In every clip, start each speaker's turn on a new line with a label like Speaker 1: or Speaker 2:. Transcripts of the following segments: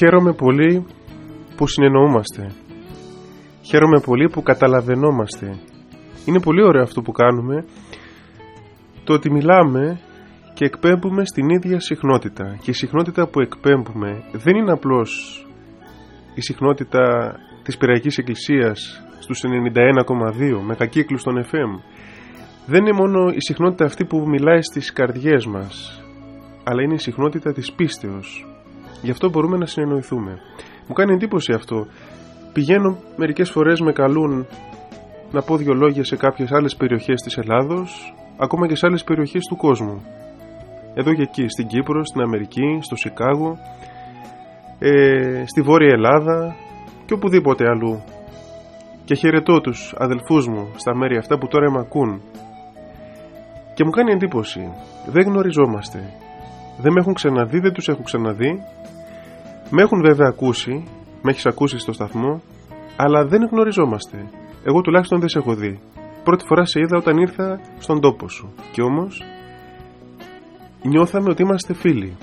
Speaker 1: Χαίρομαι πολύ που συνεννοούμαστε. Χαίρομαι πολύ που καταλαβαίνόμαστε. Είναι πολύ ωραίο αυτό που κάνουμε. Το ότι μιλάμε και εκπέμπουμε στην ίδια συχνότητα. Και η συχνότητα που εκπέμπουμε δεν είναι απλώς η συχνότητα της Πυραϊκής Εκκλησίας στους 91,2 με κακύκλους των FM. Δεν είναι μόνο η συχνότητα αυτή που μιλάει στις καρδιές μας, αλλά είναι η συχνότητα της πίστεως. Γι' αυτό μπορούμε να συνεννοηθούμε. Μου κάνει εντύπωση αυτό. Πηγαίνω μερικές φορές με καλούν να πω δυο λόγια σε κάποιες άλλες περιοχές της Ελλάδος, ακόμα και σε άλλες περιοχές του κόσμου. Εδώ και εκεί, στην Κύπρο, στην Αμερική, στο Σικάγο, ε, στη Βόρεια Ελλάδα και οπουδήποτε αλλού. Και χαιρετώ τους αδελφούς μου στα μέρη αυτά που τώρα με ακούν. Και μου κάνει εντύπωση. Δεν γνωριζόμαστε. Δεν με έχουν ξαναδεί, δεν τους έχω ξαναδεί. Με έχουν βέβαια ακούσει, με έχεις ακούσει στο σταθμό, αλλά δεν γνωριζόμαστε. Εγώ τουλάχιστον δεν σε έχω δει. Πρώτη φορά σε είδα όταν ήρθα στον τόπο σου. Και όμως νιώθαμε ότι είμαστε φίλοι.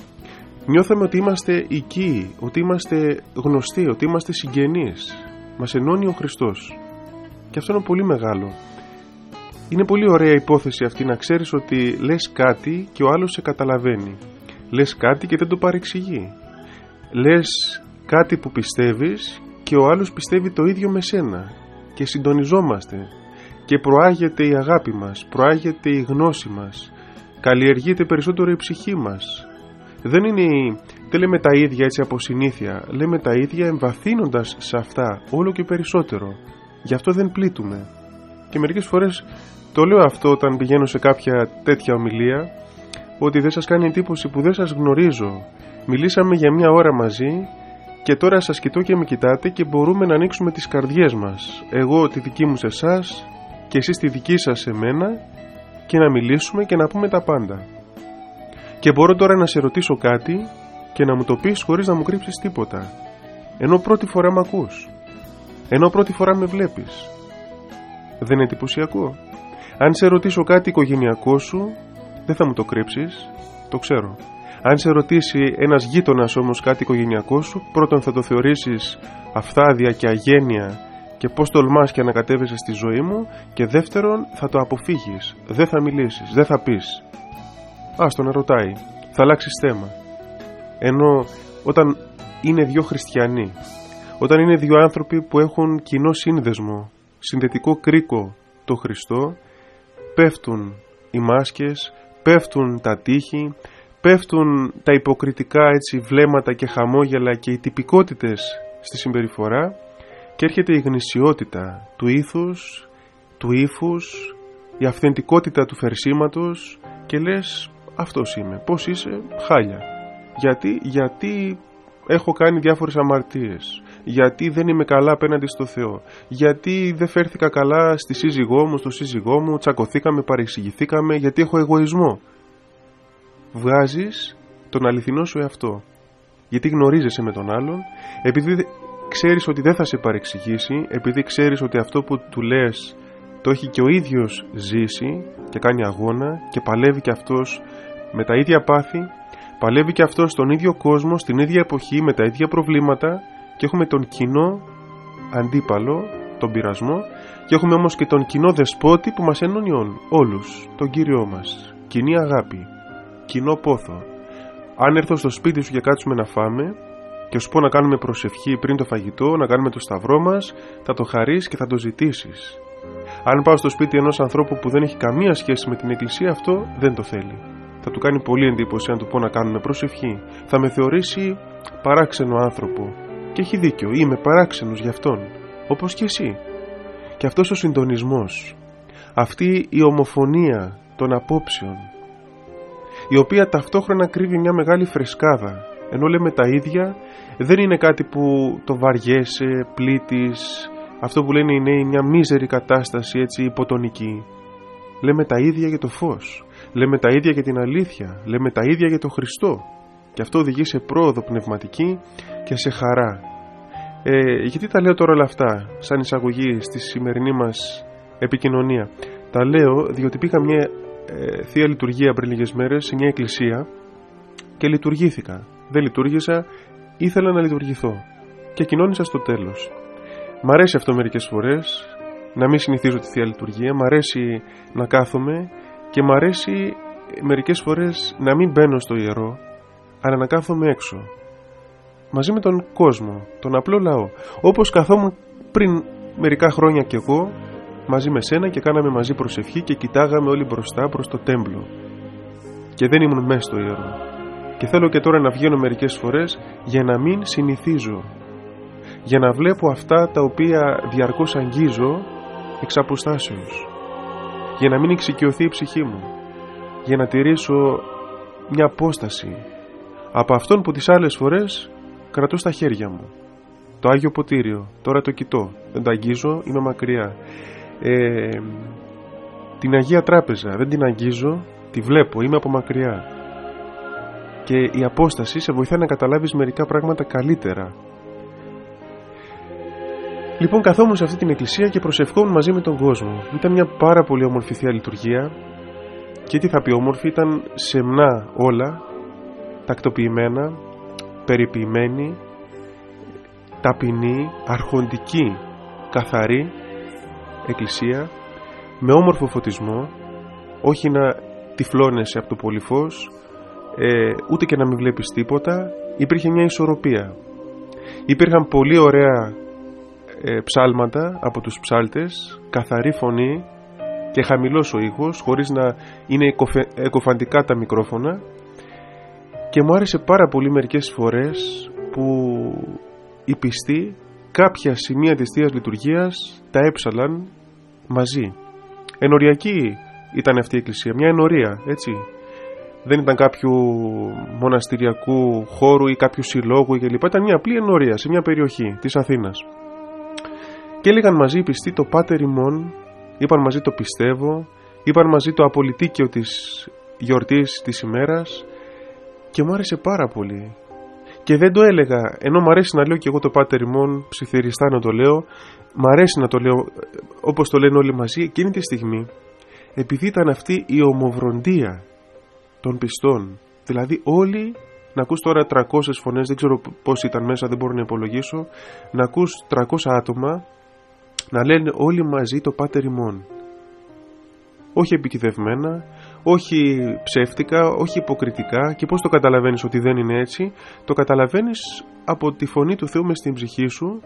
Speaker 1: Νιώθαμε ότι είμαστε οικοί, ότι είμαστε γνωστοί, ότι είμαστε συγγενείς. Μας ενώνει ο Χριστός. Και αυτό είναι πολύ μεγάλο. Είναι πολύ ωραία υπόθεση αυτή να ξέρεις ότι λες κάτι και ο άλλος σε καταλαβαίνει. Λες κάτι και δεν το παρεξηγεί. Λες κάτι που πιστεύεις και ο άλλος πιστεύει το ίδιο με σένα. Και συντονιζόμαστε. Και προάγεται η αγάπη μας, προάγεται η γνώση μας. Καλλιεργείται περισσότερο η ψυχή μας. Δεν είναι, δεν λέμε τα ίδια έτσι από συνήθεια, λέμε τα ίδια εμβαθύνοντας σε αυτά όλο και περισσότερο. Γι' αυτό δεν πλήττουμε. Και μερικές φορές το λέω αυτό όταν πηγαίνω σε κάποια τέτοια ομιλία, ότι δεν σας κάνει εντύπωση που δεν σας γνωρίζω. Μιλήσαμε για μια ώρα μαζί και τώρα σας κοιτώ και με κοιτάτε και μπορούμε να ανοίξουμε τις καρδιές μας. Εγώ τη δική μου σε εσάς και εσείς τη δική σας σε μένα και να μιλήσουμε και να πούμε τα πάντα. Και μπορώ τώρα να σε ρωτήσω κάτι και να μου το πεις χωρίς να μου κρύψεις τίποτα. Ενώ πρώτη φορά με ακούς. Ενώ πρώτη φορά με βλέπεις. Δεν είναι εντυπωσιακό. Αν σε ρωτήσω κάτι οικογενειακό σου, δεν θα μου το κρύψεις, το ξέρω. Αν σε ρωτήσει ένας γείτονας όμως κάτι οικογενειακό σου, πρώτον θα το θεωρήσεις αφθάδια και αγένεια και πώς τολμάς και ανακατεύεσαι στη ζωή μου και δεύτερον θα το αποφύγεις, δεν θα μιλήσεις, δεν θα πεις. Άστο να ρωτάει, θα αλλάξει θέμα. Ενώ όταν είναι δύο χριστιανοί, όταν είναι δύο άνθρωποι που έχουν κοινό σύνδεσμο, συνδετικό κρίκο το Χριστό, πέφτουν οι μάσκες, πέφτουν τα τείχη, πέφτουν τα υποκριτικά έτσι βλέμματα και χαμόγελα και οι τυπικότητες στη συμπεριφορά και έρχεται η γνησιότητα του ήθους, του ύφους, η αυθεντικότητα του φερσίματος και λες αυτός είμαι, πώς είσαι, χάλια. Γιατί, γιατί έχω κάνει διάφορες αμαρτίες γιατί δεν είμαι καλά απέναντι στο Θεό, γιατί δεν φέρθηκα καλά στη σύζυγό μου, στο σύζυγό μου, τσακωθήκαμε, παρεξηγηθήκαμε, γιατί έχω εγωισμό. Βγάζεις τον αληθινό σου εαυτό, γιατί γνωρίζεσαι με τον άλλον, επειδή ξέρεις ότι δεν θα σε παρεξηγήσει, επειδή ξέρεις ότι αυτό που του λες το έχει και ο ίδιος ζήσει και κάνει αγώνα και παλεύει και αυτός με τα ίδια πάθη, παλεύει και αυτός στον ίδιο κόσμο, στην ίδια εποχή, με τα ίδια προβλήματα και έχουμε τον κοινό αντίπαλο, τον πειρασμό και έχουμε όμως και τον κοινό δεσπότη που μας ενώνει όλους, τον Κύριό μας. Κοινή αγάπη, κοινό πόθο. Αν έρθω στο σπίτι σου και κάτσουμε να φάμε και σου πω να κάνουμε προσευχή πριν το φαγητό, να κάνουμε το σταυρό μας, θα το χαρείς και θα το ζητήσεις. Αν πάω στο σπίτι ενός ανθρώπου που δεν έχει καμία σχέση με την εκκλησία αυτό δεν το θέλει. Θα του κάνει πολύ εντύπωση αν του πω να κάνουμε προσευχή. Θα με θεωρήσει παράξενο άνθρωπο και έχει δίκιο, είμαι παράξενος γι' αυτόν, όπως και εσύ. Και αυτός ο συντονισμός, αυτή η ομοφωνία των απόψεων, η οποία ταυτόχρονα κρύβει μια μεγάλη φρεσκάδα, ενώ λέμε τα ίδια, δεν είναι κάτι που το βαριέσαι, πλήττεις, αυτό που λένε οι νέοι μια μίζερη κατάσταση έτσι υποτονική. Λέμε τα ίδια για το φως, λέμε τα ίδια για την αλήθεια, λέμε τα ίδια για το Χριστό. Και αυτό οδηγεί σε πρόοδο πνευματική και σε χαρά. Ε, γιατί τα λέω τώρα όλα αυτά σαν εισαγωγή στη σημερινή μας επικοινωνία; Τα λέω διότι πήγα μια ε, θεία λειτουργία πριν λίγες μέρες σε μια εκκλησία και λειτουργήθηκα. Δεν λειτουργήσα ήθελα να λειτουργηθώ και κοινώνησα στο τέλος. Μ' αρέσει αυτό μερικές φορές, να μην συνηθίζω τη Θεία Λειτουργία, μ' αρέσει να κάθομαι και μ' αρέσει μερικές φορές να μην μπαίνω στο ιερό, αλλά να κάθομαι έξω. Μαζί με τον κόσμο, τον απλό λαό. Όπως καθόμουν πριν μερικά χρόνια κι εγώ, μαζί με σένα και κάναμε μαζί προσευχή και κοιτάγαμε όλοι μπροστά προς το τέμπλο. Και δεν ήμουν μέσα στο ιερό. Και θέλω και τώρα να βγαίνω μερικές φορές για να μην συνηθίζω. Για να βλέπω αυτά τα οποία διαρκώς αγγίζω εξ αποστάσεως. Για να μην εξοικειωθεί η ψυχή μου. Για να τηρήσω μια απόσταση από αυτόν που τις άλλες φορές κρατώ στα χέρια μου. Το Άγιο Ποτήριο, τώρα το κοιτώ, δεν το αγγίζω, είμαι μακριά. Ε, την Αγία Τράπεζα, δεν την αγγίζω, τη βλέπω, είμαι από μακριά. Και η απόσταση σε βοηθάει να καταλάβεις μερικά πράγματα καλύτερα. Λοιπόν, καθόμουν σε αυτή την εκκλησία και προσευχόμουν μαζί με τον κόσμο. Ήταν μια πάρα πολύ όμορφη θεία λειτουργία και τι θα πει όμορφη, ήταν σεμνά όλα, τακτοποιημένα, περιποιημένη, ταπεινή, αρχοντική, καθαρή εκκλησία με όμορφο φωτισμό όχι να τυφλώνεσαι από το πολυφώς ε, ούτε και να μην βλέπεις τίποτα υπήρχε μια ισορροπία. Υπήρχαν πολύ ωραία ε, ψάλματα από τους ψάλτες καθαρή φωνή και χαμηλός ο ήχος χωρίς να είναι εκοφαντικά τα μικρόφωνα. Και μου άρεσε πάρα πολύ μερικές φορές που οι πιστοί κάποια σημεία της Θείας Λειτουργίας τα έψαλαν μαζί. Ενοριακή ήταν αυτή η εκκλησία, μια ενορία, έτσι. Δεν ήταν κάποιου μοναστηριακού χώρου ή κάποιου συλλόγου κλπ. Ήταν μια απλή ενορία σε μια περιοχή της Αθήνας. Και έλεγαν μαζί οι πιστοί το Πάτερ ημών, είπαν μαζί το πιστεύω, είπαν μαζί το απολυτίκιο της γιορτής της ημέρας και μου άρεσε πάρα πολύ. Και δεν το έλεγα, ενώ μου αρέσει να λέω και εγώ το Πάτερ ημών, ψιθυριστά να το λέω, μου αρέσει να το λέω όπως το λένε όλοι μαζί, εκείνη τη στιγμή, επειδή ήταν αυτή η ομοβροντία των πιστών, δηλαδή όλοι να ακούς τώρα 300 φωνές, δεν ξέρω πώς ήταν μέσα, δεν μπορώ να υπολογίσω, να ακούς 300 άτομα να λένε όλοι μαζί το Πάτερ ημών. Όχι επιτιδευμένα, όχι ψεύτικα, όχι υποκριτικά. Και πώς το καταλαβαίνεις ότι δεν είναι έτσι; Το καταλαβαίνεις από τη φωνή του Θεού μες στην ψυχή σου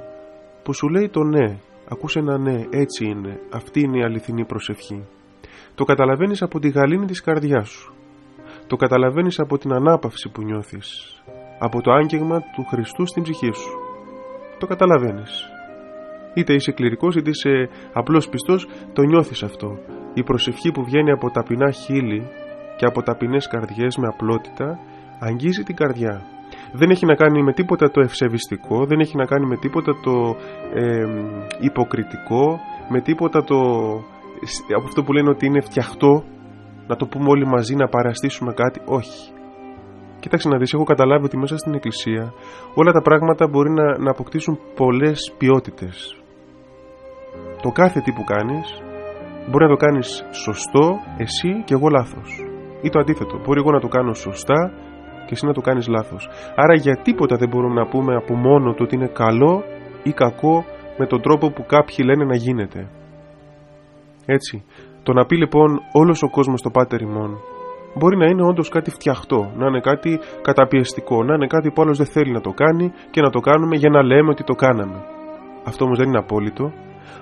Speaker 1: που σου λέει το ναι. Ακούσε ένα ναι, έτσι είναι. Αυτή είναι η αληθινή προσευχή. Το καταλαβαίνεις από τη γαλήνη της καρδιάς σου. Το καταλαβαίνεις από την ανάπαυση που νιώθεις. Από το άγγιγμα του Χριστού στην ψυχή σου. Το καταλαβαίνεις είτε είσαι κληρικός είτε είσαι απλός πιστός το νιώθεις αυτό η προσευχή που βγαίνει από ταπεινά χείλη και από ταπεινές καρδιές με απλότητα αγγίζει την καρδιά. Δεν έχει να κάνει με τίποτα το ευσεβιστικό, δεν έχει να κάνει με τίποτα το υποκριτικό, με τίποτα το από αυτό που λένε ότι είναι φτιαχτό, να το πούμε όλοι μαζί να παραστήσουμε κάτι. Όχι. Κοίταξε να δεις, έχω καταλάβει ότι μέσα στην εκκλησία όλα τα πράγματα μπορεί να, να αποκτήσουν πολλές ποιότητες. Το κάθε τι που κάνεις Μπορεί να το κάνεις σωστό εσύ και εγώ λάθος. Ή το αντίθετο. Μπορεί εγώ να το κάνω σωστά και εσύ να το κάνεις λάθος. Άρα για τίποτα δεν μπορούμε να πούμε από μόνο το ότι είναι καλό ή κακό με τον τρόπο που κάποιοι λένε να γίνεται. Έτσι. Το να πει λοιπόν όλος ο κόσμος το πάτερ ημών μπορεί να είναι όντως κάτι φτιαχτό, να είναι κάτι καταπιεστικό, να είναι κάτι που άλλος δεν θέλει να το κάνει και να το κάνουμε για να λέμε ότι το κάναμε. Αυτό όμως δεν είναι απόλυτο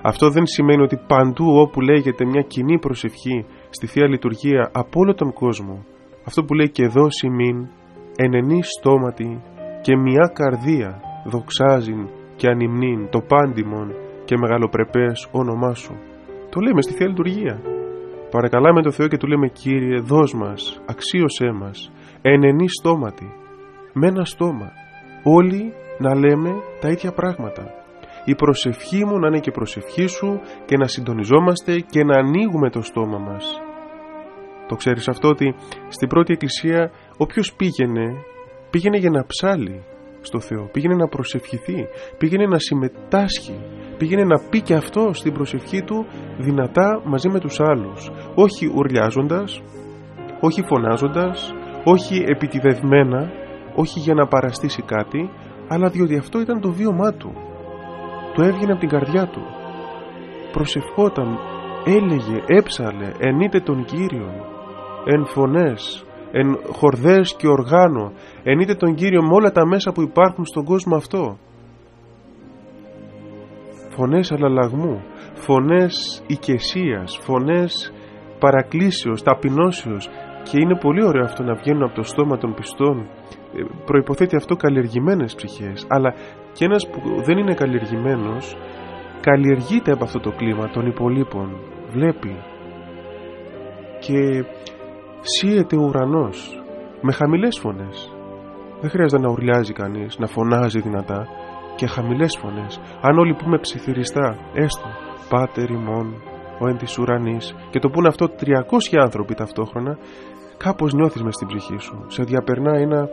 Speaker 1: αυτό δεν σημαίνει ότι παντού όπου λέγεται μια κοινή προσευχή στη Θεία Λειτουργία από όλο τον κόσμο, αυτό που λέει και εδώ σημείν, ενενή στόματι και μια καρδία δοξάζειν και ανυμνήν το πάντιμον και μεγαλοπρεπές όνομά σου. Το λέμε στη Θεία Λειτουργία. Παρακαλάμε το Θεό και του λέμε Κύριε δώσ' μας, αξίωσέ μας, ενενή στόματι, με ένα στόμα. Όλοι να λέμε τα ίδια πράγματα η προσευχή μου να είναι και η προσευχή σου και να συντονιζόμαστε και να ανοίγουμε το στόμα μας. Το ξέρεις αυτό ότι στην πρώτη εκκλησία όποιος πήγαινε, πήγαινε για να ψάλει στο Θεό, πήγαινε να προσευχηθεί, πήγαινε να συμμετάσχει, πήγαινε να πει και αυτό στην προσευχή του δυνατά μαζί με τους άλλους, όχι ουρλιάζοντας, όχι φωνάζοντας, όχι επιτιδευμένα, όχι για να παραστήσει κάτι, αλλά διότι αυτό ήταν το βίωμά του. Το έβγαινε από την καρδιά του. Προσευχόταν, έλεγε, έψαλε, ενείτε τον Κύριον, εν φωνές, εν χορδές και οργάνο, ενείτε τον Κύριο με όλα τα μέσα που υπάρχουν στον κόσμο αυτό. Φωνές αλλαλαγμού, φωνές οικεσίας, φωνές παρακλήσεως, ταπεινώσεως και είναι πολύ ωραίο αυτό να βγαίνουν από το στόμα των πιστών. Ε, προϋποθέτει αυτό καλλιεργημένες ψυχές. Αλλά και ένας που δεν είναι καλλιεργημένος καλλιεργείται από αυτό το κλίμα των υπολείπων. Βλέπει. Και σύεται ο ουρανός με χαμηλές φωνές. Δεν χρειάζεται να ουρλιάζει κανείς να φωνάζει δυνατά. Και χαμηλές φωνές. Αν όλοι πούμε ψιθυριστά έστω Πάτερ ημών ο εν της ουρανής και το πούνε αυτό 300 άνθρωποι ταυτόχρονα κάπως νιώθεις μες στην ψυχή σου. Σε διαπερνά ένα,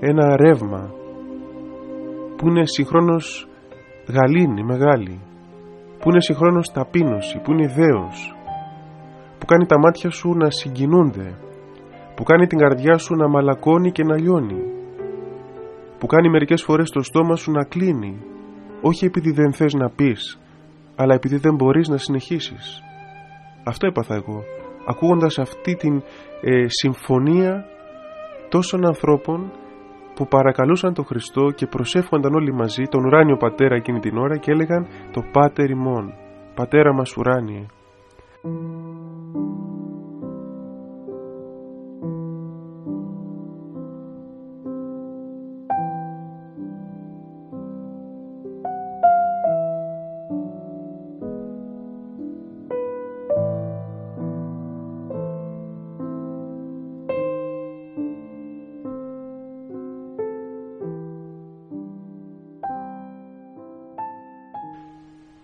Speaker 1: ένα ρεύμα που είναι συγχρόνως γαλήνη, μεγάλη που είναι συγχρόνως ταπείνωση, που είναι δέος που κάνει τα μάτια σου να συγκινούνται που κάνει την καρδιά σου να μαλακώνει και να λιώνει που κάνει μερικές φορές το στόμα σου να κλείνει όχι επειδή δεν θες να πεις αλλά επειδή δεν μπορείς να συνεχίσεις. Αυτό έπαθα εγώ, ακούγοντας αυτή την ε, συμφωνία τόσων ανθρώπων που παρακαλούσαν τον Χριστό και προσεύχονταν όλοι μαζί τον ουράνιο πατέρα εκείνη την ώρα και έλεγαν το Πάτερ ημών, Πατέρα μας ουράνιε.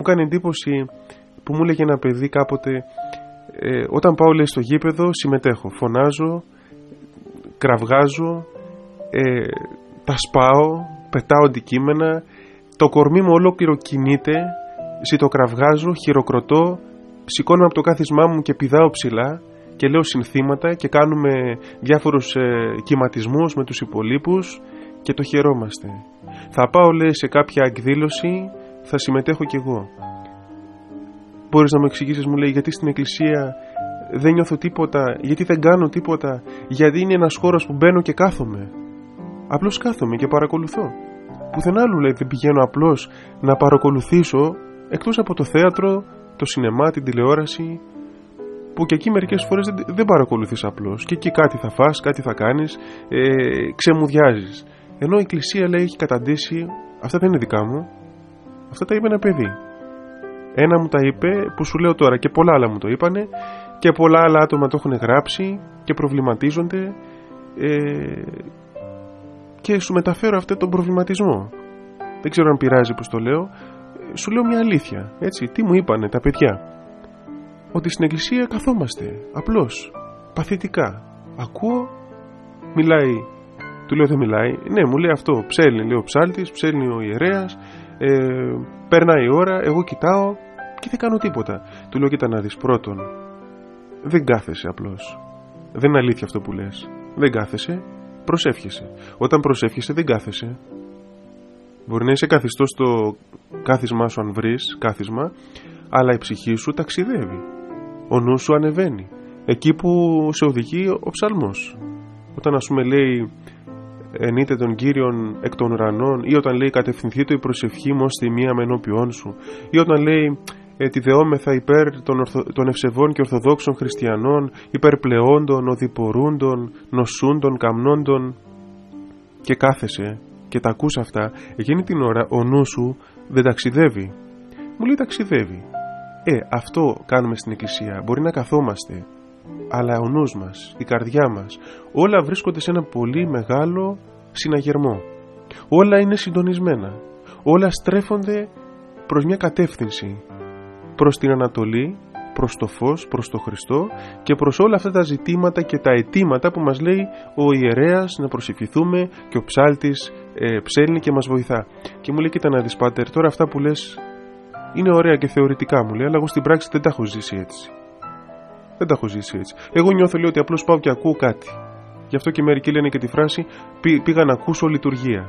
Speaker 1: Έκανε εντύπωση που μου έλεγε ένα παιδί κάποτε ε, όταν πάω λέει στο γήπεδο συμμετέχω, φωνάζω, κραυγάζω, ε, τα σπάω, πετάω αντικείμενα, το κορμί μου ολόκληρο κινείται, ζητοκραυγάζω, χειροκροτώ, σηκώνω από το κάθισμά μου και πηδάω ψηλά και λέω συνθήματα και κάνουμε διάφορους ε, κυματισμούς με τους υπολείπους και το χαιρόμαστε. Θα πάω λέει σε κάποια εκδήλωση θα συμμετέχω κι εγώ. Μπορείς να μου εξηγήσεις μου λέει γιατί στην εκκλησία δεν νιώθω τίποτα, γιατί δεν κάνω τίποτα, γιατί είναι ένας χώρος που μπαίνω και κάθομαι. Απλώς κάθομαι και παρακολουθώ. Πουθενά άλλου λέει δεν πηγαίνω απλώς να παρακολουθήσω εκτός από το θέατρο, το σινεμά, την τηλεόραση που και εκεί μερικές φορές δεν, δεν παρακολουθείς απλώς και εκεί κάτι θα φας, κάτι θα κάνεις, ε, ξεμουδιάζεις. Ενώ η εκκλησία λέει έχει καταντήσει, αυτά δεν είναι δικά μου, Αυτά τα είπε ένα παιδί. Ένα μου τα είπε που σου λέω τώρα και πολλά άλλα μου το είπανε και πολλά άλλα άτομα το έχουν γράψει και προβληματίζονται ε, και σου μεταφέρω αυτό τον προβληματισμό. Δεν ξέρω αν πειράζει που το λέω. Σου λέω μια αλήθεια. Έτσι, τι μου είπανε τα παιδιά. Ότι στην εκκλησία καθόμαστε. Απλώς. Παθητικά. Ακούω. Μιλάει. Του λέω δεν μιλάει. Ναι, μου λέει αυτό. Ψέλνει, λέει ο ψάλτης, ψέλνει ο ιερέας ε, περνάει η ώρα, εγώ κοιτάω και δεν κάνω τίποτα. Του λέω κοίτα να δεις πρώτον, δεν κάθεσαι απλώς. Δεν είναι αλήθεια αυτό που λες. Δεν κάθεσαι, προσεύχεσαι. Όταν προσεύχεσαι δεν κάθεσαι. Μπορεί να είσαι καθιστός στο κάθισμά σου αν βρεις κάθισμα, αλλά η ψυχή σου ταξιδεύει. Ο νους σου ανεβαίνει. Εκεί που σε οδηγεί ο ψαλμός. Όταν ας πούμε λέει ενείτε τον Κύριον εκ των ουρανών ή όταν λέει κατευθυνθείτε η προσευχή μου ως μία με ενώπιόν σου ή όταν λέει ε, τη δεόμεθα υπέρ των, ορθο, των ευσεβών και ορθοδόξων χριστιανών υπερπλεόντων, οδηπορούντων, νοσούντων, καμνόντων και κάθεσαι και τα ακούς αυτά εκείνη την ώρα ο νου σου δεν ταξιδεύει μου λέει ταξιδεύει ε αυτό κάνουμε στην εκκλησία. Μπορεί να καθόμαστε αλλά ο νους μας, η καρδιά μας, όλα βρίσκονται σε ένα πολύ μεγάλο συναγερμό. Όλα είναι συντονισμένα. Όλα στρέφονται προς μια κατεύθυνση. Προς την Ανατολή, προς το φως, προς το Χριστό και προς όλα αυτά τα ζητήματα και τα αιτήματα που μας λέει ο ιερέας να προσευχηθούμε και ο ψάλτης ε, ψέλνει και μας βοηθά. Και μου λέει κοίτα να δεις πάτερ, τώρα αυτά που λες είναι ωραία και θεωρητικά μου λέει, αλλά εγώ στην πράξη δεν τα έχω ζήσει έτσι. Δεν τα έχω ζήσει έτσι. Εγώ νιώθω λέει ότι απλώς πάω και ακούω κάτι. Γι' αυτό και μερικοί λένε και τη φράση πήγα να ακούσω λειτουργία.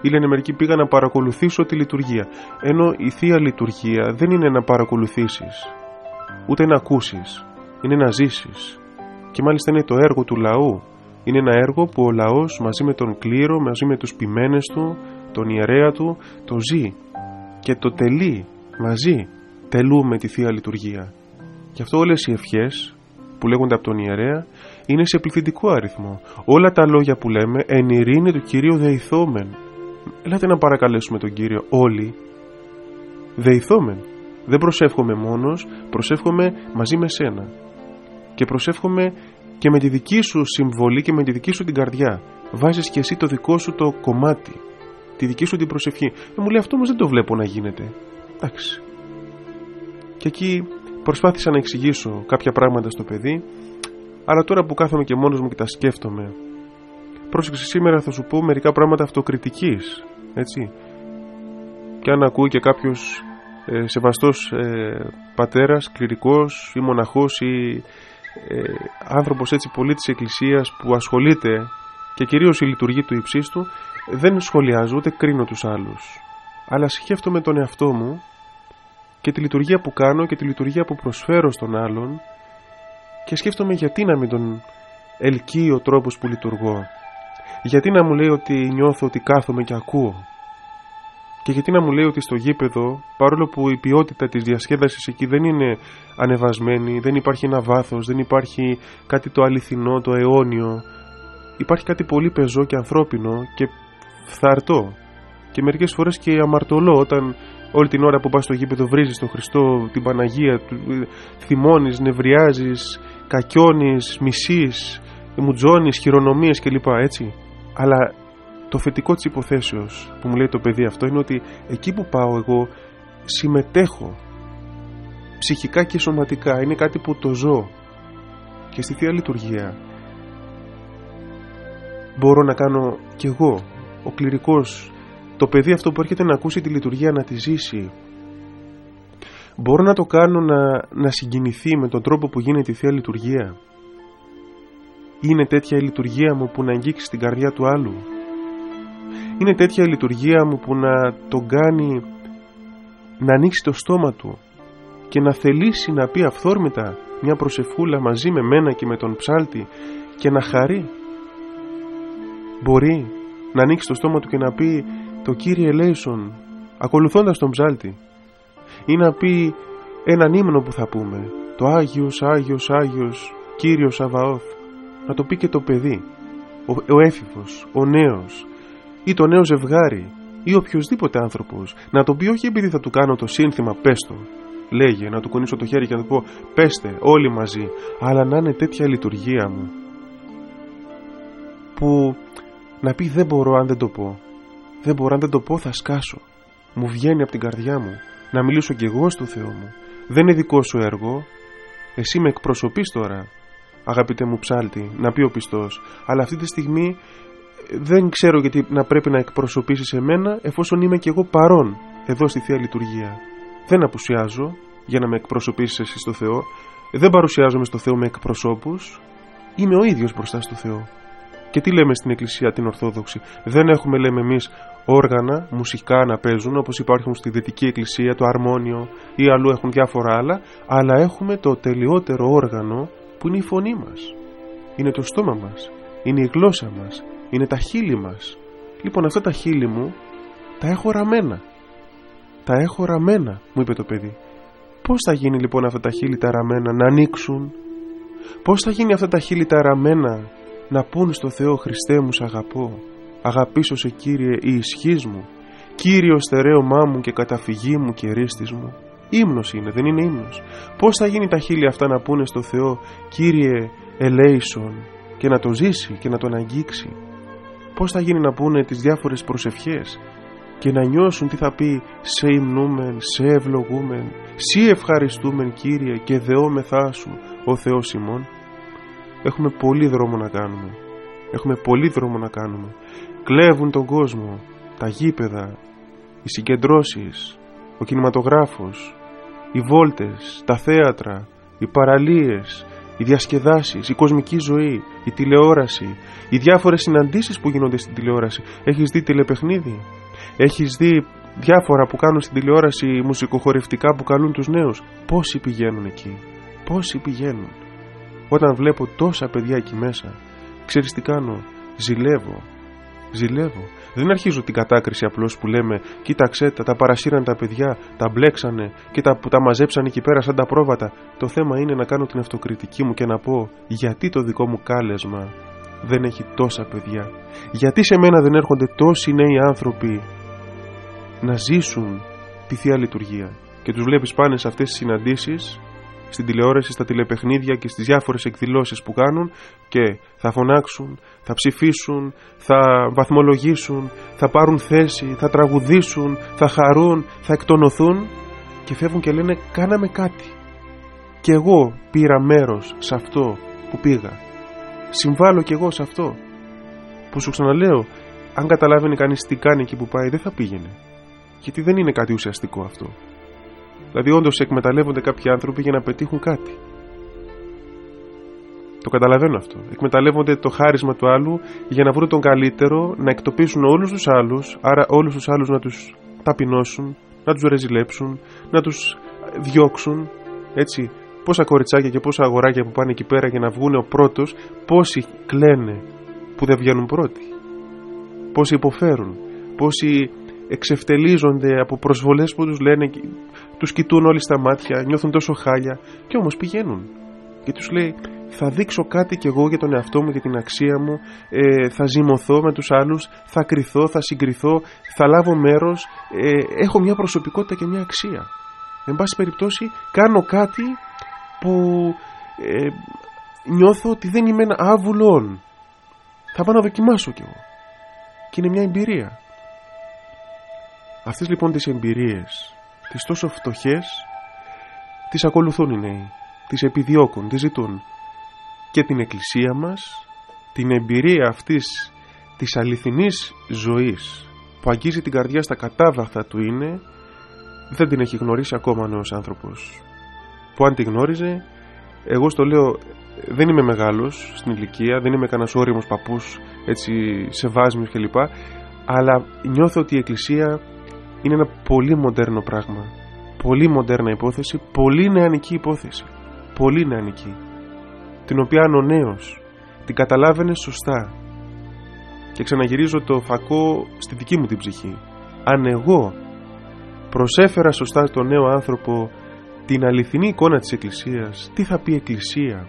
Speaker 1: ή λένε μερικοί πήγα να παρακολουθήσω τη λειτουργία. Ενώ η θεία λειτουργία δεν είναι να παρακολουθήσεις, ούτε να ακούσεις, είναι να ζήσεις. Και μάλιστα είναι το έργο του λαού. Είναι ένα έργο που ο λαός μαζί με τον κλήρο, μαζί με τους ποιμένες του, τον ιερέα του, το ζει και το τελεί μαζί. Τελούμε τη Θεία Λειτουργία. Γι' αυτό όλες οι ευχές που λέγονται από τον ιερέα είναι σε πληθυντικό αριθμό. Όλα τα λόγια που λέμε εν ειρήνη του Κυρίου δεηθόμεν. Ελάτε να παρακαλέσουμε τον Κύριο όλοι. Δεηθόμεν. Δεν προσεύχομαι μόνος, προσεύχομαι μαζί με σένα. Και προσεύχομαι και με τη δική σου συμβολή και με τη δική σου την καρδιά. Βάζεις και εσύ το δικό σου το κομμάτι. Τη δική σου την προσευχή. Ε, μου λέει αυτό όμως δεν το βλέπω να γίνεται. Εντάξει. Και εκεί προσπάθησα να εξηγήσω κάποια πράγματα στο παιδί αλλά τώρα που κάθομαι και μόνος μου και τα σκέφτομαι πρόσεξε σήμερα θα σου πω μερικά πράγματα αυτοκριτικής έτσι. Και αν ακούει και κάποιος ε, σεβαστός ε, πατέρας, κληρικός ή μοναχός ή ε, άνθρωπος έτσι πολύ της εκκλησίας που ασχολείται και κυρίως η λειτουργία του υψίστου δεν σχολιάζω ούτε κρίνω τους άλλους. Αλλά σκέφτομαι τον εαυτό μου και τη λειτουργία που κάνω και τη λειτουργία που προσφέρω στον άλλον και σκέφτομαι γιατί να μην τον ελκύει ο τρόπος που λειτουργώ. Γιατί να μου λέει ότι νιώθω ότι κάθομαι και ακούω. Και γιατί να μου λέει ότι στο γήπεδο παρόλο που η ποιότητα της διασκέδασης εκεί δεν είναι ανεβασμένη δεν υπάρχει ένα βάθος, δεν υπάρχει κάτι το αληθινό, το αιώνιο υπάρχει κάτι πολύ πεζό και ανθρώπινο και φθαρτό. Και μερικές φορές και αμαρτωλό όταν όλη την ώρα που πας στο γήπεδο βρίζεις τον Χριστό, την Παναγία, θυμώνεις, νευριάζεις, κακιώνεις, μισείς, μουτζώνεις, χειρονομίες κλπ. Έτσι. Αλλά το θετικό της υποθέσεως που μου λέει το παιδί αυτό είναι ότι εκεί που πάω εγώ συμμετέχω ψυχικά και σωματικά. Είναι κάτι που το ζω. Και στη Θεία Λειτουργία μπορώ να κάνω κι εγώ, ο κληρικός το παιδί αυτό που έρχεται να ακούσει τη λειτουργία να τη ζήσει μπορώ να το κάνω να, να συγκινηθεί με τον τρόπο που γίνεται η Θεία Λειτουργία; Είναι τέτοια η λειτουργία μου που να αγγίξει την καρδιά του άλλου; Είναι τέτοια η λειτουργία μου που να τον κάνει να ανοίξει το στόμα του και να θελήσει να πει αυθόρμητα μια προσεφούλα μαζί με μένα και με τον ψάλτη και να χαρεί; Μπορεί να ανοίξει το στόμα του και να πει το Κύριε Λέισον ακολουθώντας τον ψάλτη ή να πει έναν ύμνο που θα πούμε το Άγιος, Άγιος, Άγιος Κύριος Αβαώθ να το πει και το παιδί ο, ο έφηβος, ο νέος ή το νέο ζευγάρι ή οποιοδήποτε άνθρωπος να το πει όχι επειδή θα του κάνω το σύνθημα πέστο λέγε να του κουνήσω το χέρι και να του πω πέστε όλοι μαζί αλλά να είναι τέτοια λειτουργία μου που να πει δεν μπορώ αν δεν το πω δεν μπορώ αν δεν το πω θα σκάσω. Μου βγαίνει από την καρδιά μου να μιλήσω κι εγώ στο Θεό μου. Δεν είναι δικό σου έργο. Εσύ με εκπροσωπείς τώρα αγαπητέ μου ψάλτη να πει ο πιστός. Αλλά αυτή τη στιγμή ε, δεν ξέρω γιατί να πρέπει να εκπροσωπήσεις εμένα εφόσον είμαι κι εγώ παρόν εδώ στη Θεία Λειτουργία. Δεν απουσιάζω για να με εκπροσωπήσεις εσύ στο Θεό. Δεν παρουσιάζομαι στο Θεό με εκπροσώπους. Είμαι ο ίδιος μπροστά στο Θεό και τι λέμε στην Εκκλησία την Ορθόδοξη; Δεν έχουμε, λέμε εμείς, όργανα μουσικά να παίζουν όπως υπάρχουν στη Δυτική Εκκλησία, το αρμόνιο ή αλλού έχουν διάφορα άλλα, αλλά έχουμε το τελειότερο όργανο που είναι η φωνή μας. Είναι το στόμα μας. Είναι η γλώσσα μας. Είναι τα χείλη μας. Λοιπόν, αυτά τα χείλη μου τα έχω ραμμένα. Τα έχω ραμμένα, μου είπε το παιδί. Πώς θα γίνει λοιπόν αυτά τα χείλη τα ραμμένα να ανοίξουν, Πώς θα γίνει αυτά τα χείλη τα ραμμένα να πούν στο Θεό Χριστέ μου σ' αγαπώ. Αγαπήσω σε Κύριε η ισχύς μου. Κύριο στερέωμά μου και καταφυγή μου και ρίστης μου Ύμνος είναι δεν είναι ύμνος. Πώς θα γίνει τα χείλη αυτά να πούνε στο Θεό Κύριε ελέησον και να το ζήσει και να τον αγγίξει Πώς θα γίνει να πούνε τις διάφορες προσευχές και να νιώσουν τι θα πει σε υμνούμεν, σε ευλογούμεν, σύ ευχαριστούμεν Κύριε και δεόμεθά σου ο Θεός ημών Έχουμε πολύ δρόμο να κάνουμε. Έχουμε πολύ δρόμο να κάνουμε. Κλέβουν τον κόσμο, τα γήπεδα, οι συγκεντρώσεις, ο κινηματογράφος, οι βόλτες, τα θέατρα, οι παραλίες, οι διασκεδάσεις, η κοσμική ζωή, η τηλεόραση, οι διάφορες συναντήσεις που γίνονται στην τηλεόραση. Έχεις δει τηλεπαιχνίδι, έχεις δει διάφορα που κάνουν στην τηλεόραση μουσικοχορευτικά που καλούν τους νέους; Πόσοι πηγαίνουν εκεί, πόσοι πηγαίνουν; Όταν βλέπω τόσα παιδιά εκεί μέσα, ξέρεις τι κάνω, ζηλεύω, ζηλεύω. Δεν αρχίζω την κατάκριση απλώς που λέμε, κοίταξε τα, τα παρασύραν τα παιδιά, τα μπλέξανε και τα, που τα μαζέψαν εκεί πέρα σαν τα πρόβατα. Το θέμα είναι να κάνω την αυτοκριτική μου και να πω γιατί το δικό μου κάλεσμα δεν έχει τόσα παιδιά; Γιατί σε μένα δεν έρχονται τόσοι νέοι άνθρωποι να ζήσουν τη Θεία Λειτουργία; Και τους βλέπεις πάνε σε αυτές τις συναντήσεις στην τηλεόραση, στα τηλεπαιχνίδια και στις διάφορες εκδηλώσεις που κάνουν και θα φωνάξουν, θα ψηφίσουν, θα βαθμολογήσουν, θα πάρουν θέση, θα τραγουδήσουν, θα χαρούν, θα εκτονωθούν και φεύγουν και λένε κάναμε κάτι. Και εγώ πήρα μέρος σε αυτό που πήγα. Συμβάλλω κι εγώ σε αυτό. Που σου ξαναλέω, αν καταλάβαινε κανείς τι κάνει εκεί που πάει δεν θα πήγαινε. Γιατί δεν είναι κάτι ουσιαστικό αυτό. Δηλαδή, όντως εκμεταλλεύονται κάποιοι άνθρωποι για να πετύχουν κάτι. Το καταλαβαίνω αυτό. Εκμεταλλεύονται το χάρισμα του άλλου για να βρουν τον καλύτερο, να εκτοπίσουν όλους τους άλλους, άρα όλους τους άλλους να τους ταπεινώσουν, να τους ρεζιλέψουν, να τους διώξουν. Έτσι, πόσα κοριτσάκια και πόσα αγοράκια που πάνε εκεί πέρα για να βγουν ο πρώτος, πόσοι κλαίνε που δεν βγαίνουν πρώτοι. Πόσοι υποφέρουν, πόσοι εξευτελίζονται από προσβολές που τους λένε τους κοιτούν όλοι στα μάτια, νιώθουν τόσο χάλια και όμως πηγαίνουν. Και τους λέει θα δείξω κάτι κι εγώ για τον εαυτό μου, για την αξία μου. Ε, θα ζυμωθώ με τους άλλους θα κρυθώ, θα συγκριθώ θα λάβω μέρος. Ε, έχω μια προσωπικότητα και μια αξία. Εν πάση περιπτώσει κάνω κάτι που ε, νιώθω ότι δεν είμαι ένα άβουλον θα πάω να δοκιμάσω κι εγώ και είναι μια εμπειρία Αυτές λοιπόν τις εμπειρίες, τις τόσο φτωχές, τις ακολουθούν οι νέοι, τις επιδιώκουν, τις ζητούν. Και την εκκλησία μας, την εμπειρία αυτής της αληθινής ζωής που αγγίζει την καρδιά στα κατάβαχτα του είναι, δεν την έχει γνωρίσει ακόμα ο νέος άνθρωπος. Που αν τη γνώριζε, εγώ στο λέω δεν είμαι μεγάλος στην ηλικία, δεν είμαι κανένας όριμος παππούς έτσι σε βάσμιος κλπ. Αλλά νιώθω ότι η Εκκλησία είναι ένα πολύ μοντέρνο πράγμα. Πολύ μοντέρνα υπόθεση, πολύ νεανική υπόθεση. Πολύ νεανική. Την οποία αν ο νέος την καταλάβαινε σωστά και ξαναγυρίζω το φακό στη δική μου την ψυχή. Αν εγώ προσέφερα σωστά στον νέο άνθρωπο την αληθινή εικόνα της Εκκλησίας, τι θα πει Εκκλησία,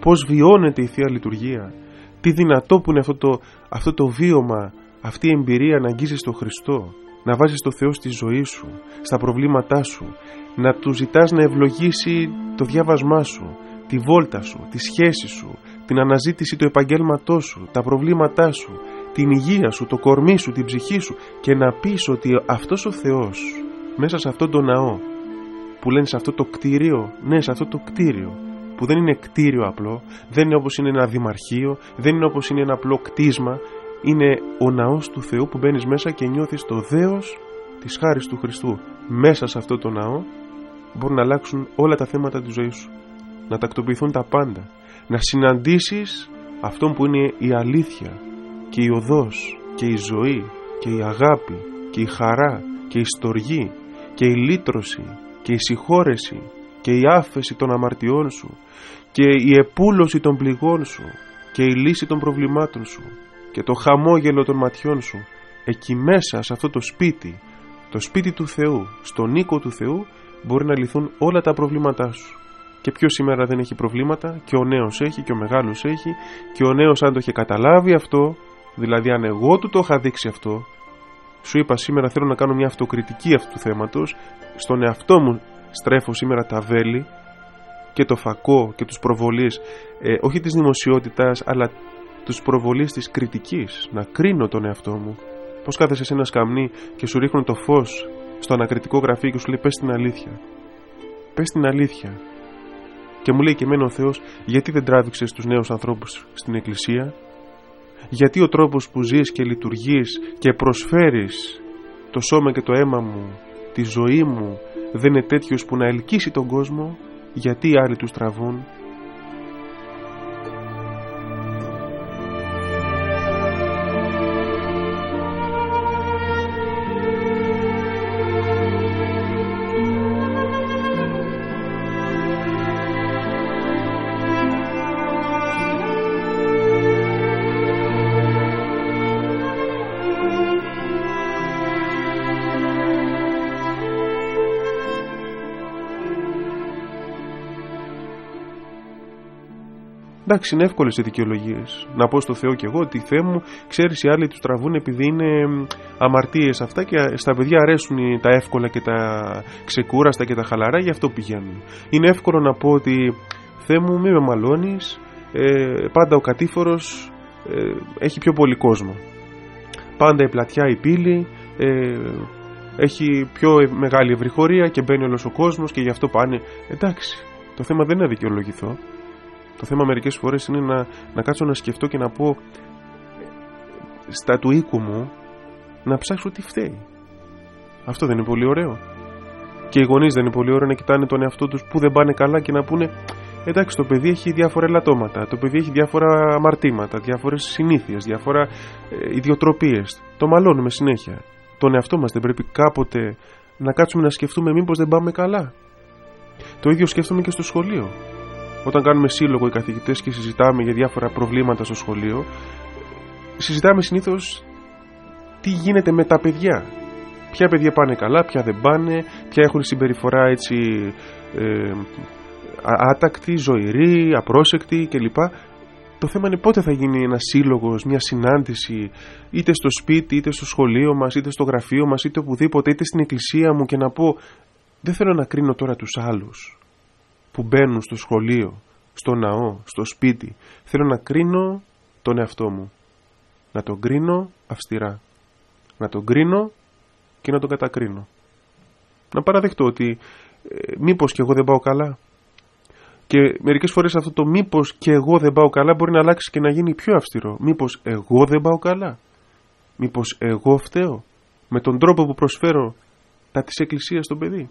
Speaker 1: πώς βιώνεται η Θεία Λειτουργία, τι δυνατό που είναι αυτό το, αυτό το βίωμα, αυτή η εμπειρία να αγγίζει στο Χριστό, να βάζεις το Θεό στη ζωή σου, στα προβλήματά σου, να του ζητάς να ευλογήσει το διάβασμά σου, τη βόλτα σου, τη σχέση σου, την αναζήτηση του επαγγέλματός σου, τα προβλήματά σου, την υγεία σου, το κορμί σου, την ψυχή σου και να πεις ότι αυτός ο Θεός μέσα σε αυτό το ναό που λένε σε αυτό το κτίριο, ναι σε αυτό το κτίριο που δεν είναι κτίριο απλό, δεν είναι όπως είναι ένα δημαρχείο, δεν είναι όπως είναι ένα απλό κτίσμα, είναι ο ναός του Θεού που μπαίνεις μέσα και νιώθεις το δέος της χάρης του Χριστού. Μέσα σε αυτό το ναό μπορούν να αλλάξουν όλα τα θέματα της ζωής σου. Να τακτοποιηθούν τα πάντα. Να συναντήσεις αυτόν που είναι η αλήθεια και η οδός και η ζωή και η αγάπη και η χαρά και η στοργή και η λύτρωση και η συγχώρεση και η άφεση των αμαρτιών σου και η επούλωση των πληγών σου και η λύση των προβλημάτων σου και το χαμόγελο των ματιών σου εκεί μέσα σε αυτό το σπίτι το σπίτι του Θεού, στον οίκο του Θεού μπορεί να λυθούν όλα τα προβλήματά σου. Και ποιος σήμερα δεν έχει προβλήματα και ο νέος έχει και ο μεγάλος έχει και ο νέος αν το είχε καταλάβει αυτό δηλαδή αν εγώ του το είχα δείξει αυτό σου είπα σήμερα θέλω να κάνω μια αυτοκριτική αυτού του θέματος στον εαυτό μου στρέφω σήμερα τα βέλη και το φακό και τους προβολείς ε, όχι της δημοσιότητας αλλά τους προβολείς της κριτικής, να κρίνω τον εαυτό μου. Πώς κάθεσαι σε ένα σκαμνί και σου ρίχνουν το φως στο ανακριτικό γραφείο και σου λέει πες την αλήθεια. Πες την αλήθεια. Και μου λέει και εμένα ο Θεός γιατί δεν τράβηξες τους νέους ανθρώπους στην εκκλησία; Γιατί ο τρόπος που ζεις και λειτουργείς και προσφέρεις το σώμα και το αίμα μου, τη ζωή μου δεν είναι τέτοιος που να ελκύσει τον κόσμο; Γιατί οι άλλοι τους τραβούν; Εντάξει, είναι εύκολες οι δικαιολογίες. Να πω στο Θεό κι εγώ ότι Θεέ μου, ξέρεις, οι άλλοι τους τραβούν επειδή είναι αμαρτίες αυτά και στα παιδιά αρέσουν τα εύκολα και τα ξεκούραστα και τα χαλαρά, γι' αυτό πηγαίνουν. Είναι εύκολο να πω ότι Θεέ μου, μη με μαλώνεις, ε, πάντα ο κατήφορος ε, έχει πιο πολύ κόσμο. Πάντα η πλατιά, η πύλη, ε, έχει πιο μεγάλη ευρυχωρία και μπαίνει όλος ο κόσμος και γι' αυτό πάνε. Εντάξει, το θέμα δεν είναι να δικαιολογηθώ. Το θέμα μερικές φορές είναι να, να κάτσω να σκεφτώ και να πω στα του οίκου μου να ψάξω τι φταίει. Αυτό δεν είναι πολύ ωραίο. Και οι γονείς δεν είναι πολύ ωραίο να κοιτάνε τον εαυτό τους που δεν πάνε καλά και να πούνε Εντάξει, το παιδί έχει διάφορα ελαττώματα, το παιδί έχει διάφορα αμαρτήματα, διάφορες συνήθειες, διάφορα ε, ιδιοτροπίες. Το μαλώνουμε συνέχεια. Τον εαυτό μας δεν πρέπει κάποτε να κάτσουμε να σκεφτούμε μήπως δεν πάμε καλά. Το ίδιο σκέφτομαι και στο σχολείο. Όταν κάνουμε σύλλογο οι καθηγητές και συζητάμε για διάφορα προβλήματα στο σχολείο, συζητάμε συνήθως τι γίνεται με τα παιδιά. Ποια παιδιά πάνε καλά, ποια δεν πάνε, ποια έχουν συμπεριφορά έτσι ε, άτακτη, ζωηρή, απρόσεκτη κλπ. Το θέμα είναι πότε θα γίνει ένας σύλλογος, μια συνάντηση, είτε στο σπίτι, είτε στο σχολείο μας, είτε στο γραφείο μας, είτε οπουδήποτε, είτε στην εκκλησία μου και να πω δεν θέλω να κρίνω τώρα τους άλλους που μπαίνουν στο σχολείο, στο ναό, στο σπίτι. Θέλω να κρίνω τον εαυτό μου. Να τον κρίνω αυστηρά. Να τον κρίνω και να τον κατακρίνω. Να παραδεχτώ ότι ε, μήπως και εγώ δεν πάω καλά. Και μερικές φορές αυτό το μήπως και εγώ δεν πάω καλά μπορεί να αλλάξει και να γίνει πιο αυστηρό. Μήπως εγώ δεν πάω καλά. Μήπως εγώ φταίω με τον τρόπο που προσφέρω τα της Εκκλησίας στον παιδί.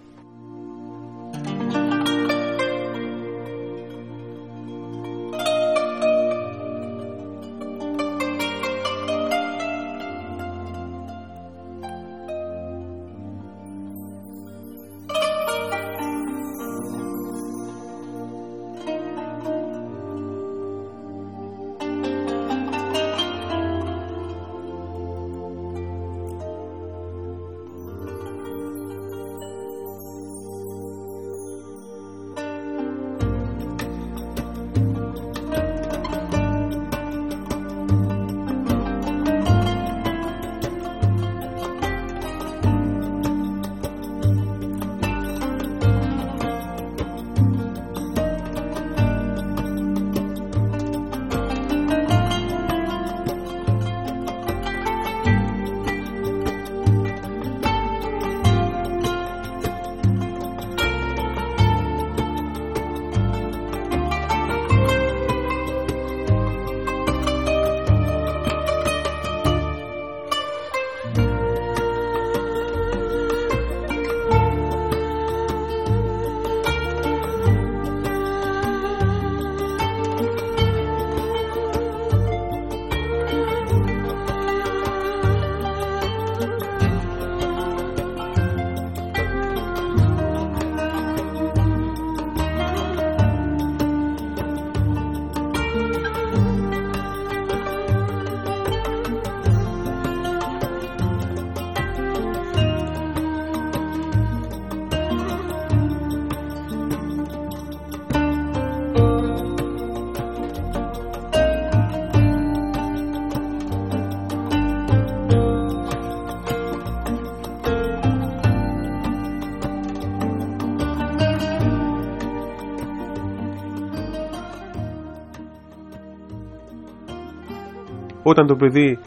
Speaker 1: Όταν το παιδί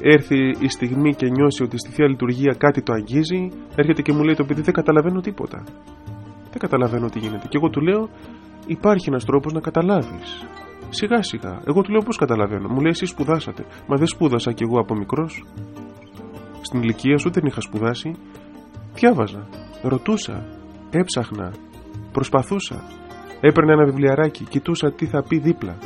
Speaker 1: έρθει η στιγμή και νιώσει ότι στη Θεία Λειτουργία κάτι το αγγίζει, έρχεται και μου λέει το παιδί δεν καταλαβαίνω τίποτα. Δεν καταλαβαίνω τι γίνεται. Και εγώ του λέω υπάρχει ένας τρόπος να καταλάβεις. Σιγά σιγά. Εγώ του λέω πώς καταλαβαίνω. Μου λέει εσύ σπουδάσατε. Μα δεν σπούδασα κι εγώ από μικρός. Στην ηλικία σου δεν είχα σπουδάσει. Διάβαζα. Ρωτούσα. Έψαχνα. Προσπαθούσα. Έπαιρνε ένα βιβλιαράκι. Κοιτούσα τι θα πει δίπλα.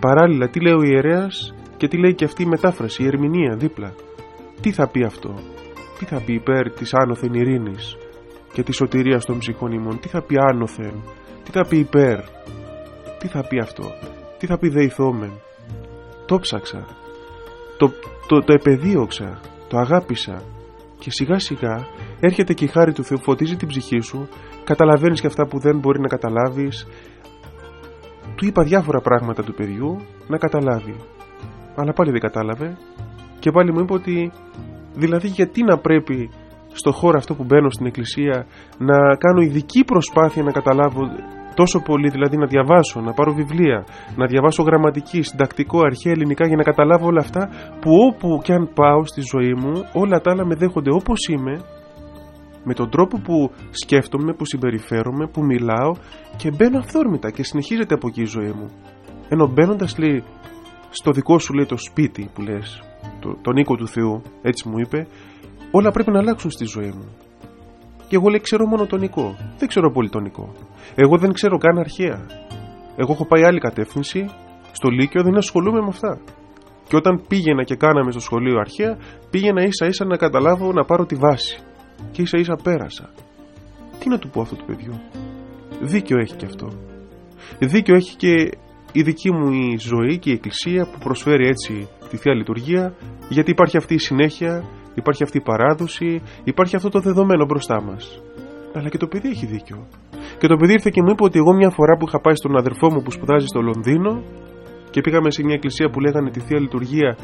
Speaker 1: Παράλληλα, τι λέει ο ιερέας και τι λέει και αυτή η μετάφραση, η ερμηνεία δίπλα. Τι θα πει αυτό, τι θα πει υπέρ της άνωθεν ειρήνης και της σωτηρίας των ψυχών ημών, τι θα πει άνωθεν, τι θα πει υπέρ, τι θα πει αυτό, τι θα πει δεηθόμεν. Το ψάξα, το, το, το επεδίωξα, το αγάπησα και σιγά σιγά έρχεται και η χάρη του Θεού, φωτίζει την ψυχή σου, καταλαβαίνεις και αυτά που δεν μπορεί να καταλάβεις, του είπα διάφορα πράγματα του παιδιού να καταλάβει. Αλλά πάλι δεν κατάλαβε και πάλι μου είπε ότι δηλαδή γιατί να πρέπει στο χώρο αυτό που μπαίνω στην εκκλησία να κάνω ειδική προσπάθεια να καταλάβω τόσο πολύ δηλαδή να διαβάσω, να πάρω βιβλία, να διαβάσω γραμματική, συντακτικό, αρχαία ελληνικά για να καταλάβω όλα αυτά που όπου και αν πάω στη ζωή μου όλα τα άλλα με δέχονται όπως είμαι με τον τρόπο που σκέφτομαι, που συμπεριφέρομαι, που μιλάω και μπαίνω αυθόρμητα και συνεχίζεται από εκεί η ζωή μου. Ενώ μπαίνοντας λέει στο δικό σου λέει το σπίτι που λες, το, τον οίκο του Θεού, έτσι μου είπε, όλα πρέπει να αλλάξουν στη ζωή μου. Και εγώ λέει ξέρω μόνο τον οικό, δεν ξέρω πολύ τον οικό. Εγώ δεν ξέρω καν αρχαία. Εγώ έχω πάει άλλη κατεύθυνση, στο Λύκειο δεν ασχολούμαι με αυτά. Και όταν πήγαινα και κάναμε στο σχολείο αρχαία, πήγαινα ίσα ίσα να καταλάβω να πάρω τη βάση και ίσα ίσα πέρασα. Τι να του πω αυτό το παιδιού; Δίκιο έχει και αυτό. Δίκιο έχει και η δική μου η ζωή και η εκκλησία που προσφέρει έτσι τη Θεία Λειτουργία γιατί υπάρχει αυτή η συνέχεια, υπάρχει αυτή η παράδοση, υπάρχει αυτό το δεδομένο μπροστά μας. Αλλά και το παιδί έχει δίκιο. Και το παιδί ήρθε και μου είπε ότι εγώ μια φορά που είχα πάει στον αδερφό μου που σπουδάζει στο Λονδίνο και πήγαμε σε μια εκκλησία που λέγανε τη Θεία Λειτουργία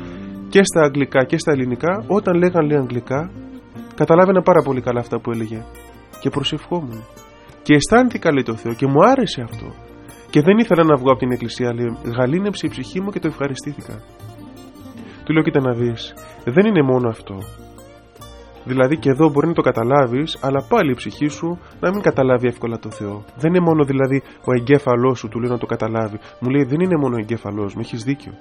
Speaker 1: και στα αγγλικά και στα ελληνικά, όταν λέγανε λέει αγγλικά, Καταλάβαινα πάρα πολύ καλά αυτά που έλεγε και προσευχόμουν. Και αισθάνθηκα λέει το Θεό και μου άρεσε αυτό. Και δεν ήθελα να βγω από την εκκλησία, λέει, γαλήνεψε η ψυχή μου και το ευχαριστήθηκα. Του λέω, κοίτα να δεις, δεν είναι μόνο αυτό. Δηλαδή και εδώ μπορεί να το καταλάβεις, αλλά πάλι η ψυχή σου να μην καταλάβει εύκολα το Θεό. Δεν είναι μόνο δηλαδή ο εγκέφαλός σου, του λέει να το καταλάβει. Μου λέει, δεν είναι μόνο ο εγκέφαλός μου, έχεις δίκιο.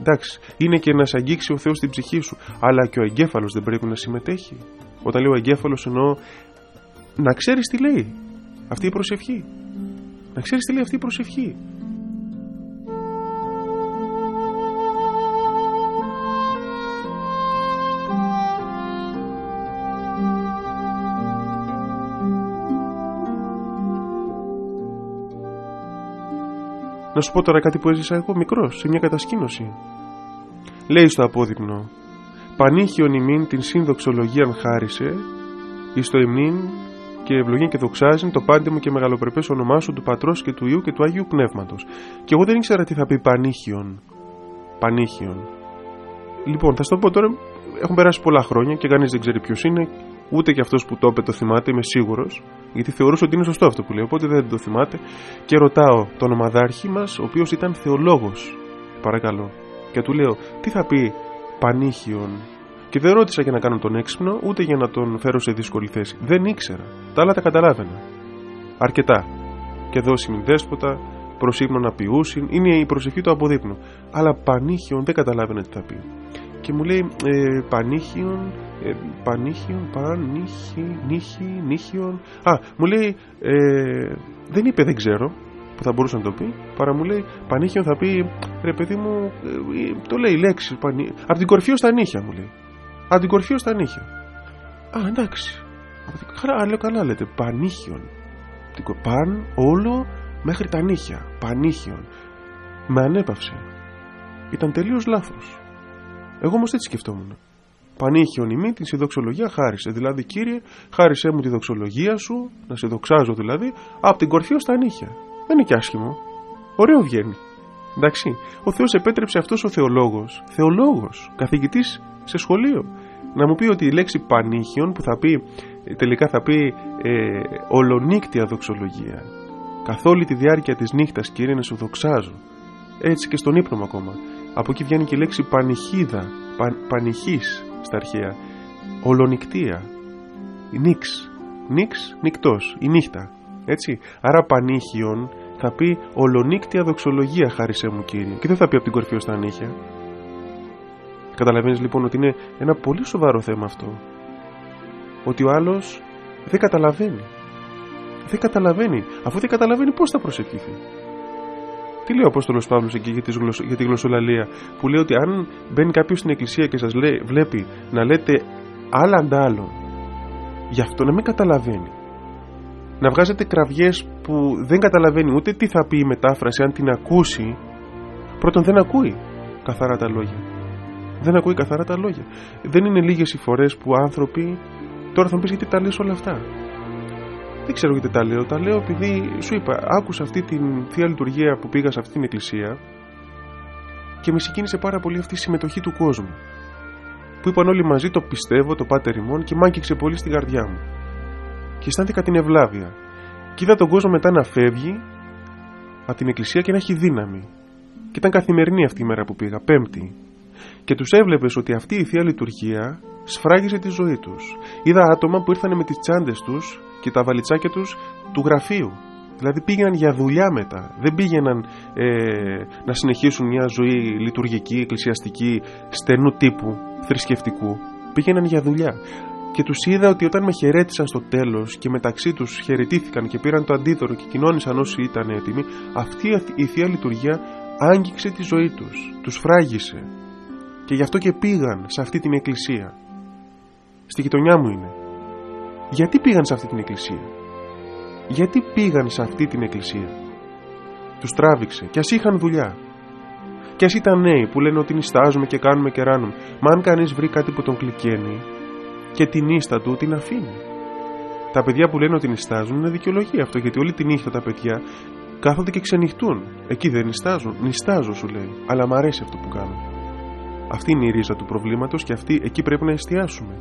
Speaker 1: Εντάξει, είναι και να σε αγγίξει ο Θεός στην ψυχή σου, αλλά και ο εγκέφαλος δεν πρέπει να συμμετέχει. Όταν λέω εγκέφαλος εννοώ να ξέρεις τι λέει αυτή η προσευχή. Να ξέρεις τι λέει αυτή η προσευχή. Να σου πω τώρα κάτι που έζησα εγώ μικρός, σε μια κατασκήνωση. Λέει στο απόδεικνο, Πανίχιον ημίν την συνδοξολογίαν χάρισε, εις το ημνήν και ευλογήν και δοξάζειν το πάντεμο και μεγαλοπρεπές όνομάς σου του Πατρός και του Ιού και του Αγίου Πνεύματος. Και εγώ δεν ήξερα τι θα πει Πανίχιον. Πανίχιον. Λοιπόν, θα σου το πω τώρα, έχουν περάσει πολλά χρόνια και κανείς δεν ξέρει ποιος είναι, ούτε και αυτός που το είπε το θυμάται, είμαι σίγουρος, γιατί θεωρούσα ότι είναι σωστό αυτό που λέει, οπότε δεν το θυμάται. Και ρωτάω τον ομαδάρχη μας, ο οποίος ήταν θεολόγος, παρακαλώ, και του λέω, τι θα πει πανίχιον. Και δεν ρώτησα για να κάνω τον έξυπνο, ούτε για να τον φέρω σε δύσκολη θέση. Δεν ήξερα. Τα άλλα τα καταλάβαινα. Αρκετά. Και δώσει δέσποτα, προσύπνο να ποιούσιν, είναι η προσευχή του αποδείπνου. Αλλά πανίχιον δεν καταλάβαινα τι θα πει. Και μου λέει ε, πανίχιον, ε, πανίχιον, πανίχι, νύχι, νύχιον. Α, μου λέει, ε, δεν είπε δεν ξέρω, που θα μπορούσε να το πει, παρά μου λέει πανίχιον θα πει ρε παιδί μου, ε, το λέει λέξη. Πανί... Από την κορφή ως τα νύχια μου λέει. Από την κορφή ω τα νύχια. Α, εντάξει. Χαρά, λέω καλά λέτε. Πανίχιον. Παν όλο μέχρι τα νύχια. Πανίχιον. Με ανέπαυσε. Ήταν τελείως λάθος. Εγώ όμως έτσι σκεφτόμουν. Πανίχιον ημί την συνδοξολογία χάρισε. Δηλαδή, κύριε, χάρισέ μου τη δοξολογία σου, να σε δοξάζω δηλαδή, από την κορφή ως τα νύχια. Δεν είναι και άσχημο. Ωραίο βγαίνει. Εντάξει. Ο Θεός επέτρεψε αυτός ο θεολόγος, θεολόγος, καθηγητής σε σχολείο, να μου πει ότι η λέξη πανίχιον που θα πει, τελικά θα πει ε, ολονύκτια δοξολογία. Καθ' όλη τη διάρκεια της νύχτας, κύριε, να σου δοξάζω. Έτσι και στον ύπνο μου ακόμα. Από εκεί βγαίνει και η λέξη πανιχίδα, παν, πανιχής στα αρχαία. Ολονικτία. Νίξ. Νίξ, νικτός, η νύχτα. Έτσι. Άρα πανίχιον θα πει ολονύκτια δοξολογία χάρισέ μου κύριε και δεν θα πει από την κορφή ως τα νύχια. Καταλαβαίνεις λοιπόν ότι είναι ένα πολύ σοβαρό θέμα αυτό. Ότι ο άλλος δεν καταλαβαίνει. Δεν καταλαβαίνει. Αφού δεν καταλαβαίνει πώς θα προσευχηθεί; Τι λέει ο Απόστολος Παύλος εκεί για, για τη γλωσσολαλία που λέει ότι αν μπαίνει κάποιος στην εκκλησία και σας λέει, βλέπει να λέτε άλλα αντάλλων γι' αυτό να μην καταλαβαίνει να βγάζετε κραυγές που δεν καταλαβαίνει ούτε τι θα πει η μετάφραση αν την ακούσει πρώτον δεν ακούει καθαρά τα λόγια δεν ακούει καθαρά τα λόγια δεν είναι λίγες οι φορές που άνθρωποι τώρα θα μου πεις γιατί τα λες όλα αυτά Δεν ξέρω γιατί τα λέω. Τα λέω επειδή σου είπα, άκουσα αυτή την θεία λειτουργία που πήγα σε αυτή την εκκλησία και με συγκίνησε πάρα πολύ αυτή η συμμετοχή του κόσμου. Που είπαν όλοι μαζί το πιστεύω, το πάτερ ημών και μ' άγγιξε πολύ στην καρδιά μου. Και αισθάνθηκα την ευλάβεια. Και είδα τον κόσμο μετά να φεύγει από την εκκλησία και να έχει δύναμη. Και ήταν καθημερινή αυτή η μέρα που πήγα, Πέμπτη. Και τους έβλεπες ότι αυτή η θεία λειτουργία σφράγιζε τη ζωή τους. Είδα άτομα που ήρθαν με τις τσάντες τους και τα βαλιτσάκια τους του γραφείου. Δηλαδή πήγαιναν για δουλειά μετά. Δεν πήγαιναν ε, να συνεχίσουν μια ζωή λειτουργική, εκκλησιαστική, στενού τύπου, θρησκευτικού. Πήγαιναν για δουλειά. Και τους είδα ότι όταν με χαιρέτησαν στο τέλος και μεταξύ τους χαιρετήθηκαν και πήραν το αντίδωρο και κοινώνησαν όσοι ήταν έτοιμοι, αυτή η θεία λειτουργία άγγιξε τη ζωή τους. Τους φράγισε. Και γι' αυτό και πήγαν σε αυτή την εκκλησία. Στη γειτονιά μου είναι. Γιατί πήγαν σε αυτή την εκκλησία; Γιατί πήγαν σε αυτή την εκκλησία; Τους τράβηξε και ας είχαν δουλειά. Και ας ήταν νέοι που λένε ότι νιστάζουμε και κάνουμε και ράνουμε. Μα αν κανείς βρει κάτι που τον κλικαίνει και την ίστα του την αφήνει. Τα παιδιά που λένε ότι νιστάζουν είναι δικαιολογία αυτό γιατί όλη τη νύχτα τα παιδιά κάθονται και ξενυχτούν. Εκεί δεν νιστάζουν. Νιστάζω σου λέει. Αλλά μ' αρέσει αυτό που κάνω. Αυτή είναι η ρίζα του προβλήματος και αυτή εκεί πρέπει να εστιάσουμε.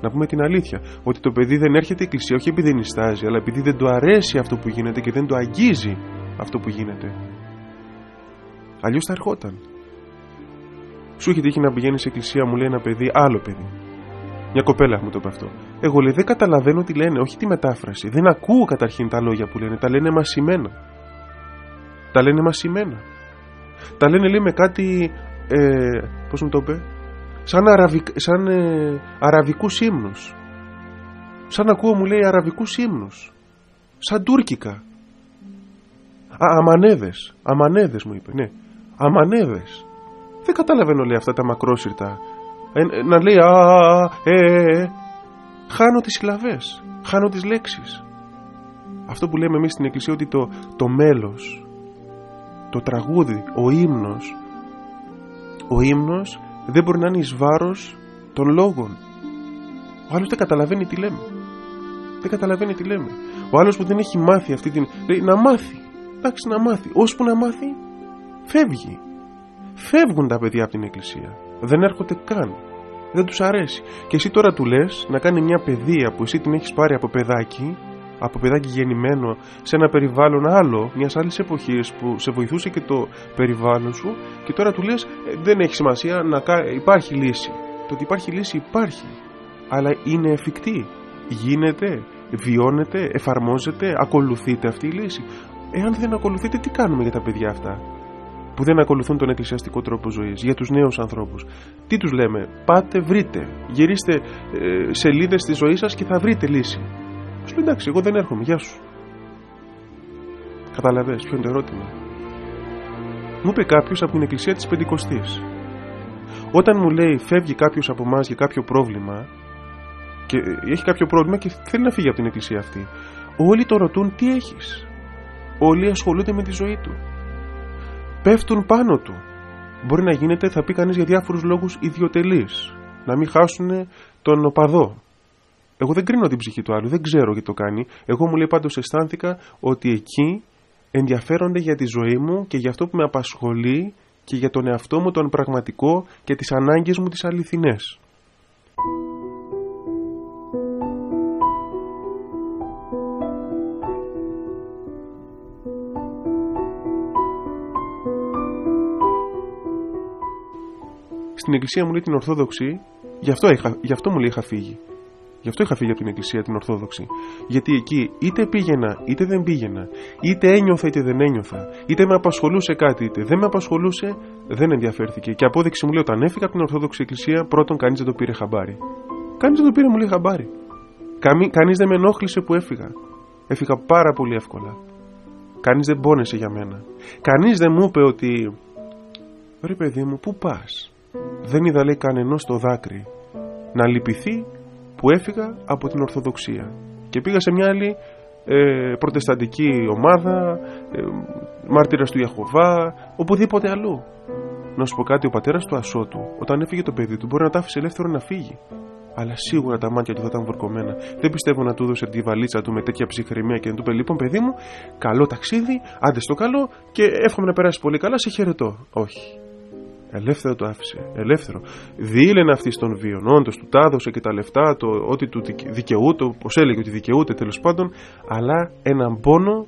Speaker 1: Να πούμε την αλήθεια. Ότι το παιδί δεν έρχεται εκκλησία όχι επειδή νιστάζει, αλλά επειδή δεν του αρέσει αυτό που γίνεται και δεν το αγγίζει αυτό που γίνεται. Αλλιώς θα ερχόταν. Σου έχει τύχει να πηγαίνεις σε εκκλησία, μου λέει ένα παιδί, άλλο παιδί. Μια κοπέλα μου το είπε αυτό. Εγώ λέει δεν καταλαβαίνω τι λένε, όχι τη μετάφραση. Δεν ακούω καταρχήν τα λόγια που λένε. Τα λένε μασημένα. Τα λένε μασημένα. Τα λένε λέει με κάτι. Ε, Πώς μου το είπε, σαν, αραβικ, σαν ε, αραβικούς ύμνους. Σαν ακούω μου λέει αραβικούς ύμνους. Σαν τουρκικά. Α, αμανέδες. Αμανέδες μου είπε, ναι. Αμανέδες. Δεν καταλαβαίνω λέει αυτά τα μακρόσυρτα. Ε, ε, να λέει α, α, ε, ε, ε. Χάνω τις συλλαβές. Χάνω τις λέξεις. Αυτό που λέμε εμείς στην εκκλησία ότι το, το μέλος, το τραγούδι, ο ύμνος, ο ύμνος δεν μπορεί να είναι εις βάρος των λόγων. Ο άλλος δεν καταλαβαίνει τι λέμε. Δεν καταλαβαίνει τι λέμε. Ο άλλος που δεν έχει μάθει αυτή την... Λέει να μάθει. Εντάξει να μάθει. Ώσπου να μάθει φεύγει. Φεύγουν τα παιδιά από την εκκλησία. Δεν έρχονται καν. Δεν τους αρέσει. Και εσύ τώρα του λες να κάνει μια παιδεία που εσύ την έχεις πάρει από παιδάκι από παιδάκι γεννημένο σε ένα περιβάλλον άλλο, μιας άλλης εποχής που σε βοηθούσε και το περιβάλλον σου και τώρα του λες «Ε, δεν έχει σημασία να υπάρχει λύση. Το ότι υπάρχει λύση υπάρχει, αλλά είναι εφικτή. Γίνεται, βιώνεται, εφαρμόζεται, ακολουθείται αυτή η λύση. Εάν δεν ακολουθείτε, τι κάνουμε για τα παιδιά αυτά που δεν ακολουθούν τον εκκλησιαστικό τρόπο ζωής, για τους νέους ανθρώπους; Τι τους λέμε, πάτε, βρείτε, γυρίστε ε, σελίδες στη ζωή σας και θα βρείτε λύση. Σου λέει εντάξει, εγώ δεν έρχομαι, γεια σου. Καταλαβες ποιο είναι το ερώτημα. Μου είπε κάποιος από την εκκλησία της Πεντηκοστής. Όταν μου λέει φεύγει κάποιος από εμάς για κάποιο πρόβλημα και έχει κάποιο πρόβλημα και θέλει να φύγει από την εκκλησία αυτή, όλοι το ρωτούν τι έχεις; Όλοι ασχολούνται με τη ζωή του. Πέφτουν πάνω του. Μπορεί να γίνεται, θα πει κανείς για διάφορους λόγους ιδιωτελείς. Να μην χάσουν τον οπαδό, εγώ δεν κρίνω την ψυχή του άλλου, δεν ξέρω τι το κάνει. Εγώ μου λέει πάντως αισθάνθηκα ότι εκεί ενδιαφέρονται για τη ζωή μου και για αυτό που με απασχολεί και για τον εαυτό μου τον πραγματικό και τις ανάγκες μου τις αληθινές. Στην εκκλησία μου λέει την Ορθόδοξη, γι' αυτό, είχα, γι αυτό μου λέει είχα φύγει. Γι' αυτό είχα φύγει από την Εκκλησία την Ορθόδοξη. Γιατί εκεί είτε πήγαινα είτε δεν πήγαινα, είτε ένιωθα είτε δεν ένιωθα, είτε με απασχολούσε κάτι είτε δεν με απασχολούσε, δεν ενδιαφέρθηκε. Και απόδειξη μου λέει όταν έφυγα από την Ορθόδοξη Εκκλησία, πρώτον κανείς δεν το πήρε χαμπάρι. Κανείς δεν το πήρε μου λέει χαμπάρι. Κανείς δεν με ενόχλησε που έφυγα. Έφυγα πάρα πολύ εύκολα. Κανείς δεν πόνεσε για μένα. Κανείς δεν μου είπε ότι. Ρε παιδί μου, πού πας; Δεν είδα λέει κανενός το δάκρυ να λυπηθεί που έφυγα από την Ορθοδοξία και πήγα σε μια άλλη ε, προτεσταντική ομάδα, ε, μάρτυρας του Ιαχωβά, οπουδήποτε αλλού. Να σου πω κάτι, ο πατέρας του Ασώτου, όταν έφυγε το παιδί του, μπορεί να τα άφησε ελεύθερο να φύγει. αλλά σίγουρα τα μάτια του θα ήταν βουρκωμένα. Δεν πιστεύω να του έδωσε τη βαλίτσα του με τέτοια ψυχραιμία και να του πει: Λοιπόν, παιδί μου, καλό ταξίδι, άντε στο καλό και εύχομαι να περάσει πολύ καλά, σε χαιρετώ. Όχι. Ελεύθερο το άφησε. Ελεύθερο. Δίλεν αυτή στον βίον. Όντως του τα έδωσε και τα λεφτά, το, ότι του δικαιούται, όπως έλεγε ότι δικαιούται τέλος πάντων, αλλά έναν πόνο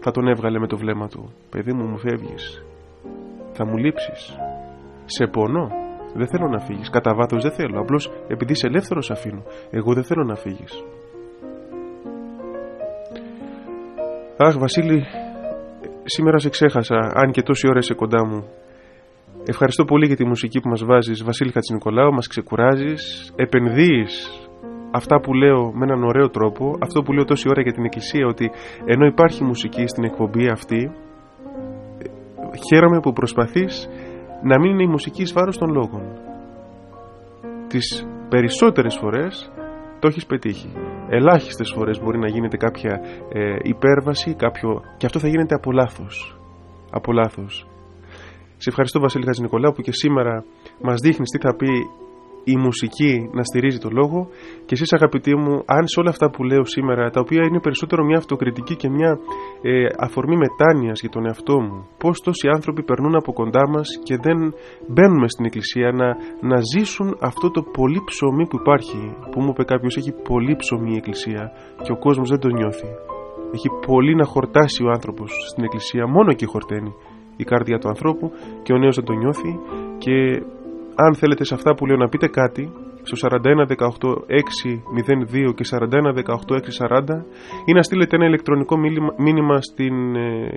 Speaker 1: θα τον έβγαλε με το βλέμμα του. Παιδί μου, μου φεύγεις. Θα μου λείψεις. Σε πονώ. Δεν θέλω να φύγεις. Κατά βάθος δεν θέλω. Απλώς επειδή είσαι ελεύθερος, αφήνω. Εγώ δεν θέλω να φύγεις. Αχ, Βασίλη, σήμερα σε ξέχασα, αν και τόση ώρα είσαι κοντά μου. Ευχαριστώ πολύ για τη μουσική που μας βάζεις Βασίλη Χατζηνικολάου, μας ξεκουράζεις επενδύεις αυτά που λέω με έναν ωραίο τρόπο αυτό που λέω τόση ώρα για την εκκλησία ότι ενώ υπάρχει μουσική στην εκπομπή αυτή χαίρομαι που προσπαθείς να μην είναι η μουσική εις βάρος των λόγων. Τις περισσότερες φορές το έχεις πετύχει. Ελάχιστες φορές μπορεί να γίνεται κάποια ε, υπέρβαση κάποιο... και αυτό θα γίνεται από λάθος. Από λάθος σε ευχαριστώ Βασίλη Χατζηνικολάου που και σήμερα μας δείχνεις τι θα πει η μουσική να στηρίζει το λόγο. Και εσείς αγαπητοί μου αν σε όλα αυτά που λέω σήμερα τα οποία είναι περισσότερο μια αυτοκριτική και μια ε, αφορμή μετάνοιας για τον εαυτό μου πως τόσοι άνθρωποι περνούν από κοντά μας και δεν μπαίνουμε στην εκκλησία να, να ζήσουν αυτό το πολύ ψωμί που υπάρχει που μου είπε κάποιος έχει πολύ ψωμί η εκκλησία και ο κόσμος δεν το νιώθει έχει πολύ να χορτάσει ο άνθρωπος στην εκκλησία μόνο εκεί χορταίνει η καρδιά του ανθρώπου και ο νέος δεν το νιώθει. Και αν θέλετε σε αυτά που λέω να πείτε κάτι στο 41 18 6 02 και 41 18 6 40 ή να στείλετε ένα ηλεκτρονικό μήνυμα στην, ε,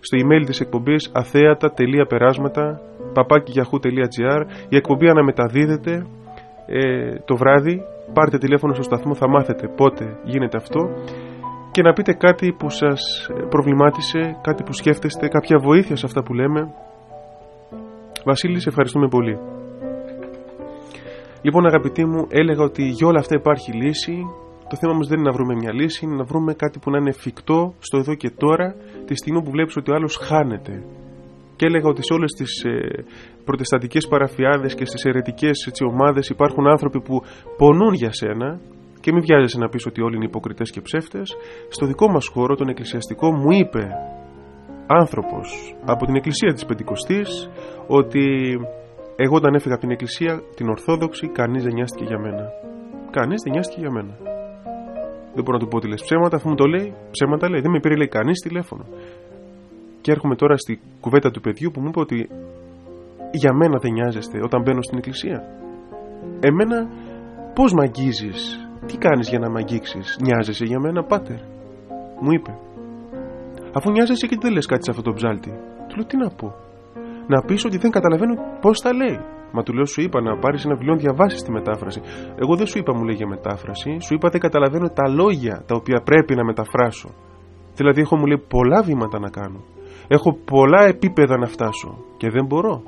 Speaker 1: στο email της εκπομπής αθέατα.περάσματα papakiyahoo.gr η εκπομπή αναμεταδίδεται ε, το βράδυ. Πάρτε τηλέφωνο στο σταθμό θα μάθετε πότε γίνεται αυτό και να πείτε κάτι που σας προβλημάτισε, κάτι που σκέφτεστε, κάποια βοήθεια σε αυτά που λέμε. Βασίλη, σε ευχαριστούμε πολύ. Λοιπόν αγαπητοί μου, έλεγα ότι για όλα αυτά υπάρχει λύση. Το θέμα μας δεν είναι να βρούμε μια λύση, είναι να βρούμε κάτι που να είναι εφικτό στο εδώ και τώρα, τη στιγμή που βλέπεις ότι ο άλλος χάνεται. Και έλεγα ότι σε όλες τις ε, προτεσταντικές παραφιάδες και στις αιρετικές έτσι, ομάδες υπάρχουν άνθρωποι που πονούν για σένα και μην βιάζεσαι να πεις ότι όλοι είναι υποκριτές και ψεύτες. Στο δικό μας χώρο, τον εκκλησιαστικό, μου είπε άνθρωπος από την εκκλησία της Πεντηκοστής ότι εγώ όταν έφυγα από την εκκλησία, την Ορθόδοξη, κανείς δεν νοιάστηκε για μένα. Κανείς δεν νοιάστηκε για μένα. Δεν μπορώ να του πω ότι λες ψέματα, αφού μου το λέει, ψέματα λέει. Δεν με πήρε λέει κανείς τηλέφωνο. Και έρχομαι τώρα στη κουβέντα του παιδιού που μου είπε ότι για μένα δεν νοιάζεστε όταν μπαίνω στην εκκλησία. Εμένα πώς μ' αγγίζεις τι κάνεις για να με αγγίξεις, νοιάζεσαι για μένα πάτερ. Μου είπε. Αφού νοιάζεσαι και δεν λες κάτι σε αυτό το ψάλτη. Του λέω τι να πω; Να πεις ότι δεν καταλαβαίνω πώς τα λέει. Μα του λέω σου είπα να πάρεις ένα βιβλίο να διαβάσεις τη μετάφραση. Εγώ δεν σου είπα μου λέει για μετάφραση. Σου είπα δεν καταλαβαίνω τα λόγια τα οποία πρέπει να μεταφράσω. Δηλαδή έχω μου λέει πολλά βήματα να κάνω. Έχω πολλά επίπεδα να φτάσω. Και δεν μπορώ.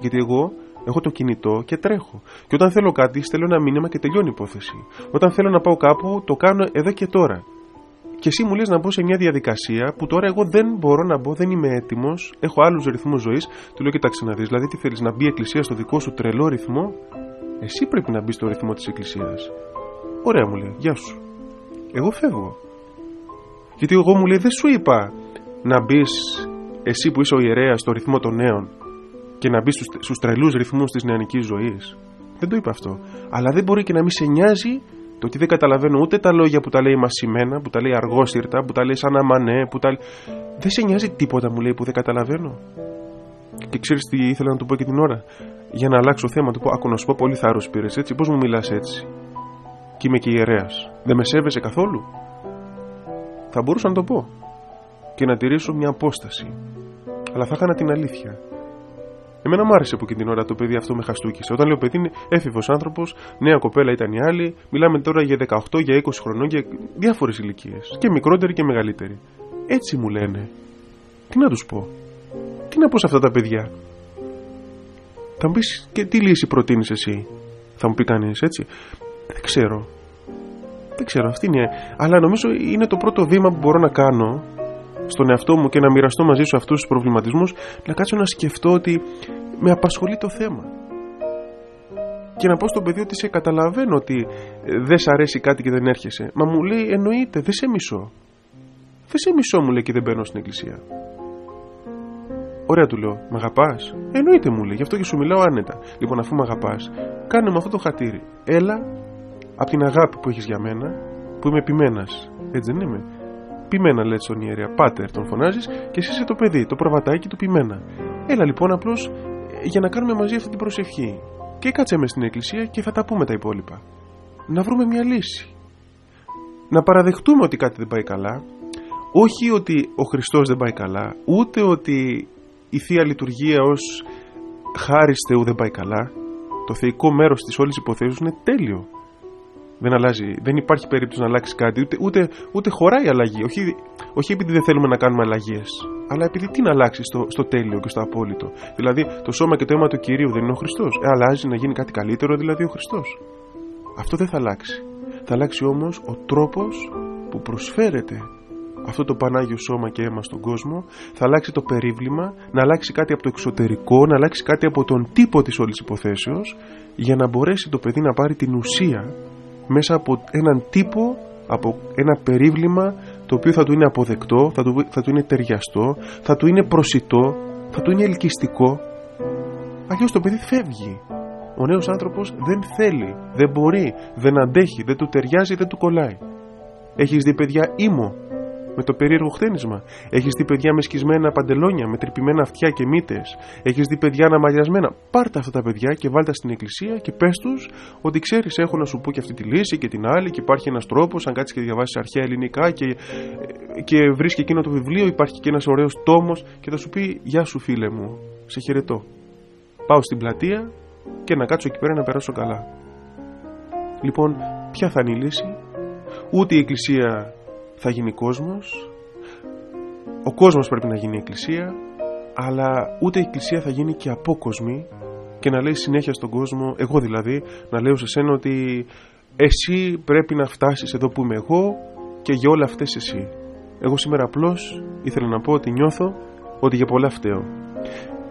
Speaker 1: Γιατί εγώ Έχω το κινητό και τρέχω. Και όταν θέλω κάτι, στέλνω ένα μήνυμα και τελειώνει η υπόθεση. Όταν θέλω να πάω κάπου, το κάνω εδώ και τώρα. Και εσύ μου λες να μπω σε μια διαδικασία που τώρα εγώ δεν μπορώ να μπω, δεν είμαι έτοιμος, έχω άλλους ρυθμούς ζωής. Του λέω: Κοιτάξτε να δεις, δηλαδή τι θέλεις να μπει η Εκκλησία στο δικό σου τρελό ρυθμό; Εσύ πρέπει να μπεις στο ρυθμό της Εκκλησίας. Ωραία μου λέει: Γεια σου. Εγώ φεύγω. Γιατί εγώ μου λέει: Δεν σου είπα να μπεις εσύ που είσαι ο ιερέας στο ρυθμό των νέων και να μπει στους τρελούς ρυθμούς της νεανικής ζωής. Δεν το είπα αυτό. Αλλά δεν μπορεί και να μην σε νοιάζει το ότι δεν καταλαβαίνω ούτε τα λόγια που τα λέει μασημένα, που τα λέει αργόσυρτα, που τα λέει σαν αμανέ, που τα Δεν σε νοιάζει τίποτα μου λέει που δεν καταλαβαίνω. Και ξέρεις τι ήθελα να του πω και την ώρα; Για να αλλάξω θέμα, του πω: Ακού να σου πω πολύ θάρρος πήρες έτσι. Πώς μου μιλάς έτσι; Και είμαι και ιερέας. Δεν με σέβεσαι καθόλου; Θα μπορούσα να το πω. Και να τηρήσω μια απόσταση. Αλλά θα έκανα την αλήθεια. Εμένα μου άρεσε που εκείνη την ώρα το παιδί αυτό με χαστούκησε. Όταν λέω παιδί είναι έφηβος άνθρωπος, νέα κοπέλα ήταν η άλλη, μιλάμε τώρα για 18, για 20 χρονών, για διάφορες ηλικίες. Και μικρότεροι και μεγαλύτεροι. Έτσι μου λένε. Τι να τους πω; Τι να πω σε αυτά τα παιδιά; Θα μου πεις και τι λύση προτείνεις εσύ; Θα μου πει κανείς έτσι. Δεν ξέρω. Δεν ξέρω, αυτή είναι. Αλλά νομίζω είναι το πρώτο βήμα που μπορώ να κάνω στον εαυτό μου και να μοιραστώ μαζί σου αυτούς τους προβληματισμούς να κάτσω να σκεφτώ ότι με απασχολεί το θέμα και να πω στο παιδί ότι σε καταλαβαίνω ότι ε, δεν σ' αρέσει κάτι και δεν έρχεσαι. Μα μου λέει εννοείται, δεν σε μισώ. Δεν σε μισώ μου λέει και δεν μπαίνω στην εκκλησία. Ωραία του λέω, Μ' αγαπάς; Εννοείται μου λέει, γι' αυτό και σου μιλάω άνετα. Λοιπόν, αφού με αγαπάς, κάνε με αυτό το χατήρι. Έλα από την αγάπη που έχεις για μένα, που είμαι επιμένας. Έτσι δεν είμαι. Πιμένα λέει στον ιερέα. Πάτερ τον φωνάζεις και εσύ είσαι το παιδί, το προβατάκι του πιμένα. Έλα λοιπόν απλώς για να κάνουμε μαζί αυτή την προσευχή. Και κάτσε μες στην εκκλησία και θα τα πούμε τα υπόλοιπα. Να βρούμε μια λύση. Να παραδεχτούμε ότι κάτι δεν πάει καλά. Όχι ότι ο Χριστός δεν πάει καλά, ούτε ότι η Θεία Λειτουργία ως χάριστε δεν πάει καλά. Το θεϊκό μέρος της όλης υποθέσεως είναι τέλειο. Δεν αλλάζει, δεν υπάρχει περίπτωση να αλλάξει κάτι, ούτε, ούτε, ούτε χωράει αλλαγή. Όχι, όχι επειδή δεν θέλουμε να κάνουμε αλλαγές, αλλά επειδή τι να αλλάξεις στο, στο τέλειο και στο απόλυτο. Δηλαδή, το σώμα και το αίμα του κυρίου δεν είναι ο Χριστός. Ε, αλλάζει να γίνει κάτι καλύτερο, δηλαδή ο Χριστός. Αυτό δεν θα αλλάξει. Θα αλλάξει όμως ο τρόπος που προσφέρεται αυτό το Πανάγιο σώμα και αίμα στον κόσμο, θα αλλάξει το περίβλημα, να αλλάξει κάτι από το εξωτερικό, να αλλάξει κάτι από τον τύπο της όλης υποθέσεως, για να μπορέσει το παιδί να πάρει την ουσία μέσα από έναν τύπο, από ένα περίβλημα το οποίο θα του είναι αποδεκτό, θα του, θα του είναι ταιριαστό, θα του είναι προσιτό, θα του είναι ελκυστικό. Αλλιώς το παιδί φεύγει. Ο νέος άνθρωπος δεν θέλει, δεν μπορεί, δεν αντέχει, δεν του ταιριάζει, δεν του κολλάει. Έχεις δει παιδιά ήμο με το περίεργο χτένισμα. Έχεις δει παιδιά με σκισμένα παντελόνια, με τρυπημένα αυτιά και μύτες. Έχεις δει παιδιά αναμαλιασμένα. Πάρτε αυτά τα παιδιά και βάλτε στην εκκλησία και πες τους ότι ξέρεις, έχω να σου πω και αυτή τη λύση και την άλλη και υπάρχει ένας τρόπος. Αν κάτσεις και διαβάσεις αρχαία ελληνικά και, και βρεις και εκείνο το βιβλίο, υπάρχει και ένας ωραίος τόμος και θα σου πει Γεια σου, φίλε μου, σε χαιρετώ. Πάω στην πλατεία και να κάτσω εκεί πέρα να περάσω καλά. Λοιπόν, ποια θα είναι η λύση, ούτε η Εκκλησία θα γίνει κόσμος. Ο κόσμος πρέπει να γίνει η εκκλησία αλλά ούτε η εκκλησία θα γίνει και απόκοσμη και να λέει συνέχεια στον κόσμο εγώ δηλαδή να λέω σε σένα ότι εσύ πρέπει να φτάσεις εδώ που είμαι εγώ και για όλα αυτές εσύ. Εγώ σήμερα απλώς ήθελα να πω ότι νιώθω ότι για πολλά φταίω.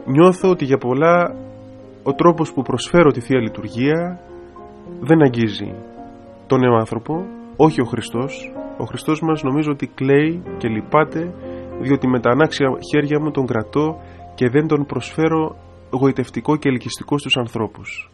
Speaker 1: Νιώθω ότι για πολλά ο τρόπος που προσφέρω τη Θεία Λειτουργία δεν αγγίζει τον νέο άνθρωπο όχι ο Χριστός ο Χριστός μας νομίζω ότι κλαίει και λυπάται διότι με τα ανάξια χέρια μου τον κρατώ και δεν τον προσφέρω γοητευτικό και ελκυστικό στους ανθρώπους.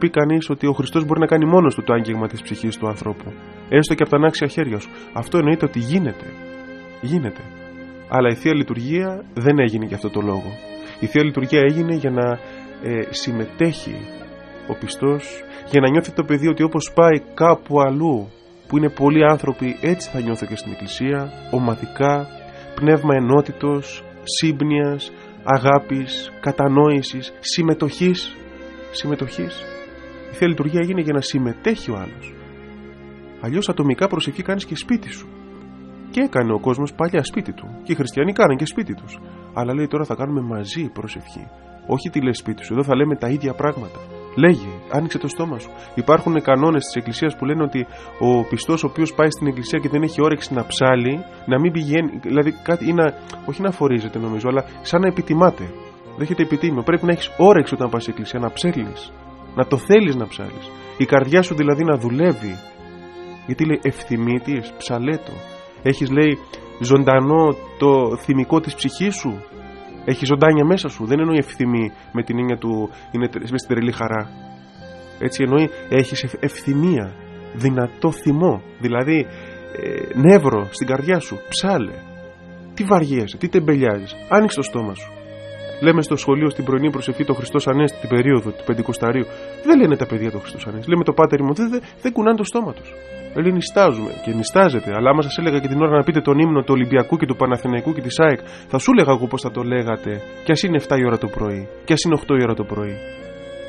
Speaker 1: Πει κανείς ότι ο Χριστός μπορεί να κάνει μόνος του το άγγιγμα της ψυχής του ανθρώπου, έστω και από τα ανάξια χέρια σου. Αυτό εννοείται ότι γίνεται. Γίνεται. Αλλά η θεία λειτουργία δεν έγινε για αυτό το λόγο. Η θεία λειτουργία έγινε για να ε, συμμετέχει ο πιστός, για να νιώθει το παιδί ότι όπως πάει κάπου αλλού που είναι πολλοί άνθρωποι, έτσι θα νιώθω και στην Εκκλησία, ομαδικά, πνεύμα ενότητος, σύμπνοιας, αγάπης, κατανόησης, συμμετοχής, συμμετοχής. Η Θεία Λειτουργία έγινε για να συμμετέχει ο άλλος. Αλλιώς ατομικά προσευχή κάνεις και σπίτι σου. Και έκανε ο κόσμος παλιά σπίτι του. Και οι χριστιανοί κάνανε και σπίτι τους. Αλλά λέει τώρα θα κάνουμε μαζί προσευχή. Όχι τι λες σπίτι σου, εδώ θα λέμε τα ίδια πράγματα. Λέγε, άνοιξε το στόμα σου. Υπάρχουν κανόνες της Εκκλησίας που λένε ότι ο πιστός ο οποίος πάει στην Εκκλησία και δεν έχει όρεξη να ψάλει, να μην πηγαίνει. Δηλαδή, κάτι, ή να, όχι να φορίζεται νομίζω, αλλά σαν να επιτιμάται. Δέχεται επιτίμιο. Πρέπει να έχεις όρεξη όταν πας στην Εκκλησία, να ψέλνει να το θέλεις να ψάλεις. Η καρδιά σου δηλαδή να δουλεύει. Γιατί λέει ευθυμίτης ψαλέτο έχεις λέει ζωντανό το θυμικό της ψυχής σου. Έχεις ζωντάνια μέσα σου. Δεν εννοεί ευθυμή με την έννοια του είναι με στην τρελή χαρά. Έτσι εννοεί έχεις ευθυμία δυνατό θυμό. Δηλαδή ε, νεύρο στην καρδιά σου. Ψάλε. Τι βαριέσαι, τι τεμπελιάζεις. Άνοιξε το στόμα σου Λέμε στο σχολείο στην πρωινή προσευχή το Χριστός Ανέστη την περίοδο του Πεντηκοσταρίου. Δεν λένε τα παιδιά το Χριστός Ανέστη. Λέμε το πάτερ μου, δεν, δεν κουνάνε το στόμα τους. Λέει νιστάζουμε και νιστάζεται. Αλλά άμα σας έλεγα και την ώρα να πείτε τον ύμνο του Ολυμπιακού και του Παναθηναϊκού και της ΑΕΚ, θα σου έλεγα εγώ πώς θα το λέγατε. Κι ας είναι 7 η ώρα το πρωί, κι ας είναι 8 η ώρα το πρωί.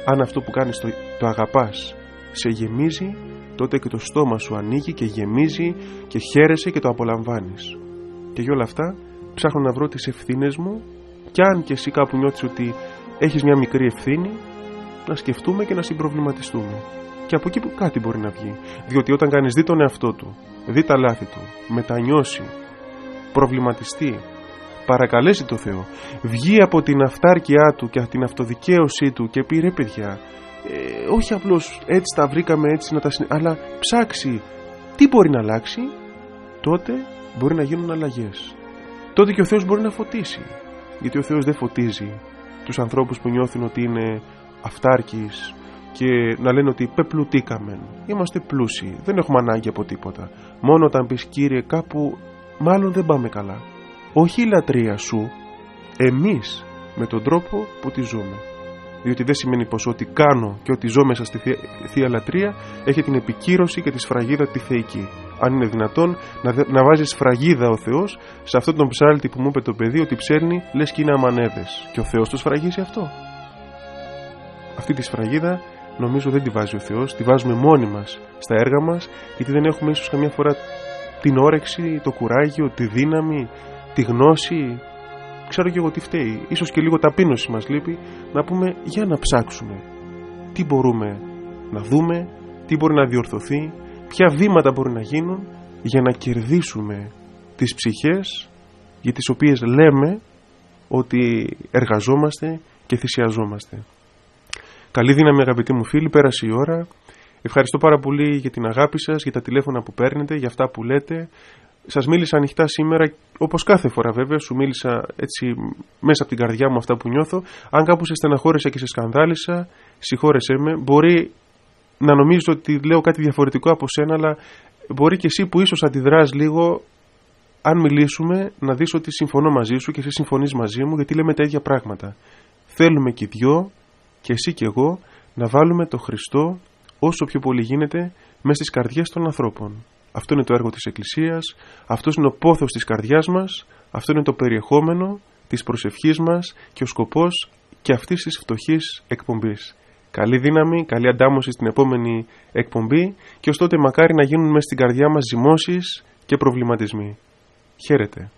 Speaker 1: Αν αυτό που κάνεις το, το αγαπάς σε γεμίζει, τότε και το στόμα σου ανοίγει και γεμίζει και χαίρεσαι και το απολαμβάνεις. Και για όλα αυτά ψάχνω να βρω τις ευθύνες μου, κι αν και εσύ κάπου νιώθεις ότι έχεις μια μικρή ευθύνη, να σκεφτούμε και να συμπροβληματιστούμε και από εκεί που κάτι μπορεί να βγει. Διότι όταν κανείς δει τον εαυτό του, δει τα λάθη του, μετανιώσει, προβληματιστεί, παρακαλέσει το Θεό, βγει από την αυτάρκειά του και την αυτοδικαίωσή του και πει ρε παιδιά, ε, όχι απλώς έτσι τα βρήκαμε έτσι να τα συνε... αλλά ψάξει τι μπορεί να αλλάξει, τότε μπορεί να γίνουν αλλαγές. Τότε και ο Θεός μπορεί να φωτίσει. Γιατί ο Θεός δεν φωτίζει τους ανθρώπους που νιώθουν ότι είναι αυτάρκης, και να λένε ότι πεπλουτήκαμε. Είμαστε πλούσιοι, δεν έχουμε ανάγκη από τίποτα. Μόνο όταν πεις κύριε κάπου μάλλον δεν πάμε καλά. Όχι η λατρεία σου, εμείς με τον τρόπο που τη ζούμε. Διότι δεν σημαίνει πως ό,τι κάνω και ό,τι ζω μέσα στη Θεία Λατρεία έχει την επικύρωση και τη σφραγίδα τη θεϊκή. Αν είναι δυνατόν να, να βάζει σφραγίδα ο Θεός σε αυτόν τον ψάλτη που μου είπε το παιδί ότι ψέρνει λες και είναι αμανέδες. Και ο Θεός το σφραγίζει αυτό. Αυτή τη σφραγίδα νομίζω δεν τη βάζει ο Θεός, τη βάζουμε μόνοι μας στα έργα μας γιατί δεν έχουμε ίσως καμιά φορά την όρεξη, το κουράγιο, τη δύναμη, τη γνώση ξέρω και εγώ τι φταίει ίσως και λίγο ταπείνωση μας λείπει να πούμε για να ψάξουμε τι μπορούμε να δούμε τι μπορεί να διορθωθεί ποια βήματα μπορεί να γίνουν για να κερδίσουμε τις ψυχές για τις οποίες λέμε ότι εργαζόμαστε και θυσιαζόμαστε. Καλή δύναμη αγαπητοί μου φίλοι, πέρασε η ώρα. Ευχαριστώ πάρα πολύ για την αγάπη σας, για τα τηλέφωνα που παίρνετε, για αυτά που λέτε. Σας μίλησα ανοιχτά σήμερα, όπως κάθε φορά βέβαια, σου μίλησα έτσι μέσα από την καρδιά μου αυτά που νιώθω. Αν κάπου σε στεναχώρησα και σε σκανδάλισα, συγχώρεσέ με. Μπορεί να νομίζω ότι λέω κάτι διαφορετικό από σένα, αλλά μπορεί και εσύ που ίσως αντιδράς λίγο, αν μιλήσουμε, να δεις ότι συμφωνώ μαζί σου και εσύ συμφωνείς μαζί μου, γιατί λέμε τα ίδια πράγματα. Θέλουμε και δυο και εσύ και εγώ να βάλουμε το Χριστό όσο πιο πολύ γίνεται μέσα στις καρδιές των ανθρώπων. Αυτό είναι το έργο της Εκκλησίας, αυτός είναι ο πόθος της καρδιάς μας, αυτό είναι το περιεχόμενο της προσευχής μας και ο σκοπός και αυτής της φτωχής εκπομπής. Καλή δύναμη, καλή αντάμωση στην επόμενη εκπομπή και ως τότε μακάρι να γίνουν μέσα στην καρδιά μας ζυμώσεις και προβληματισμοί. Χαίρετε.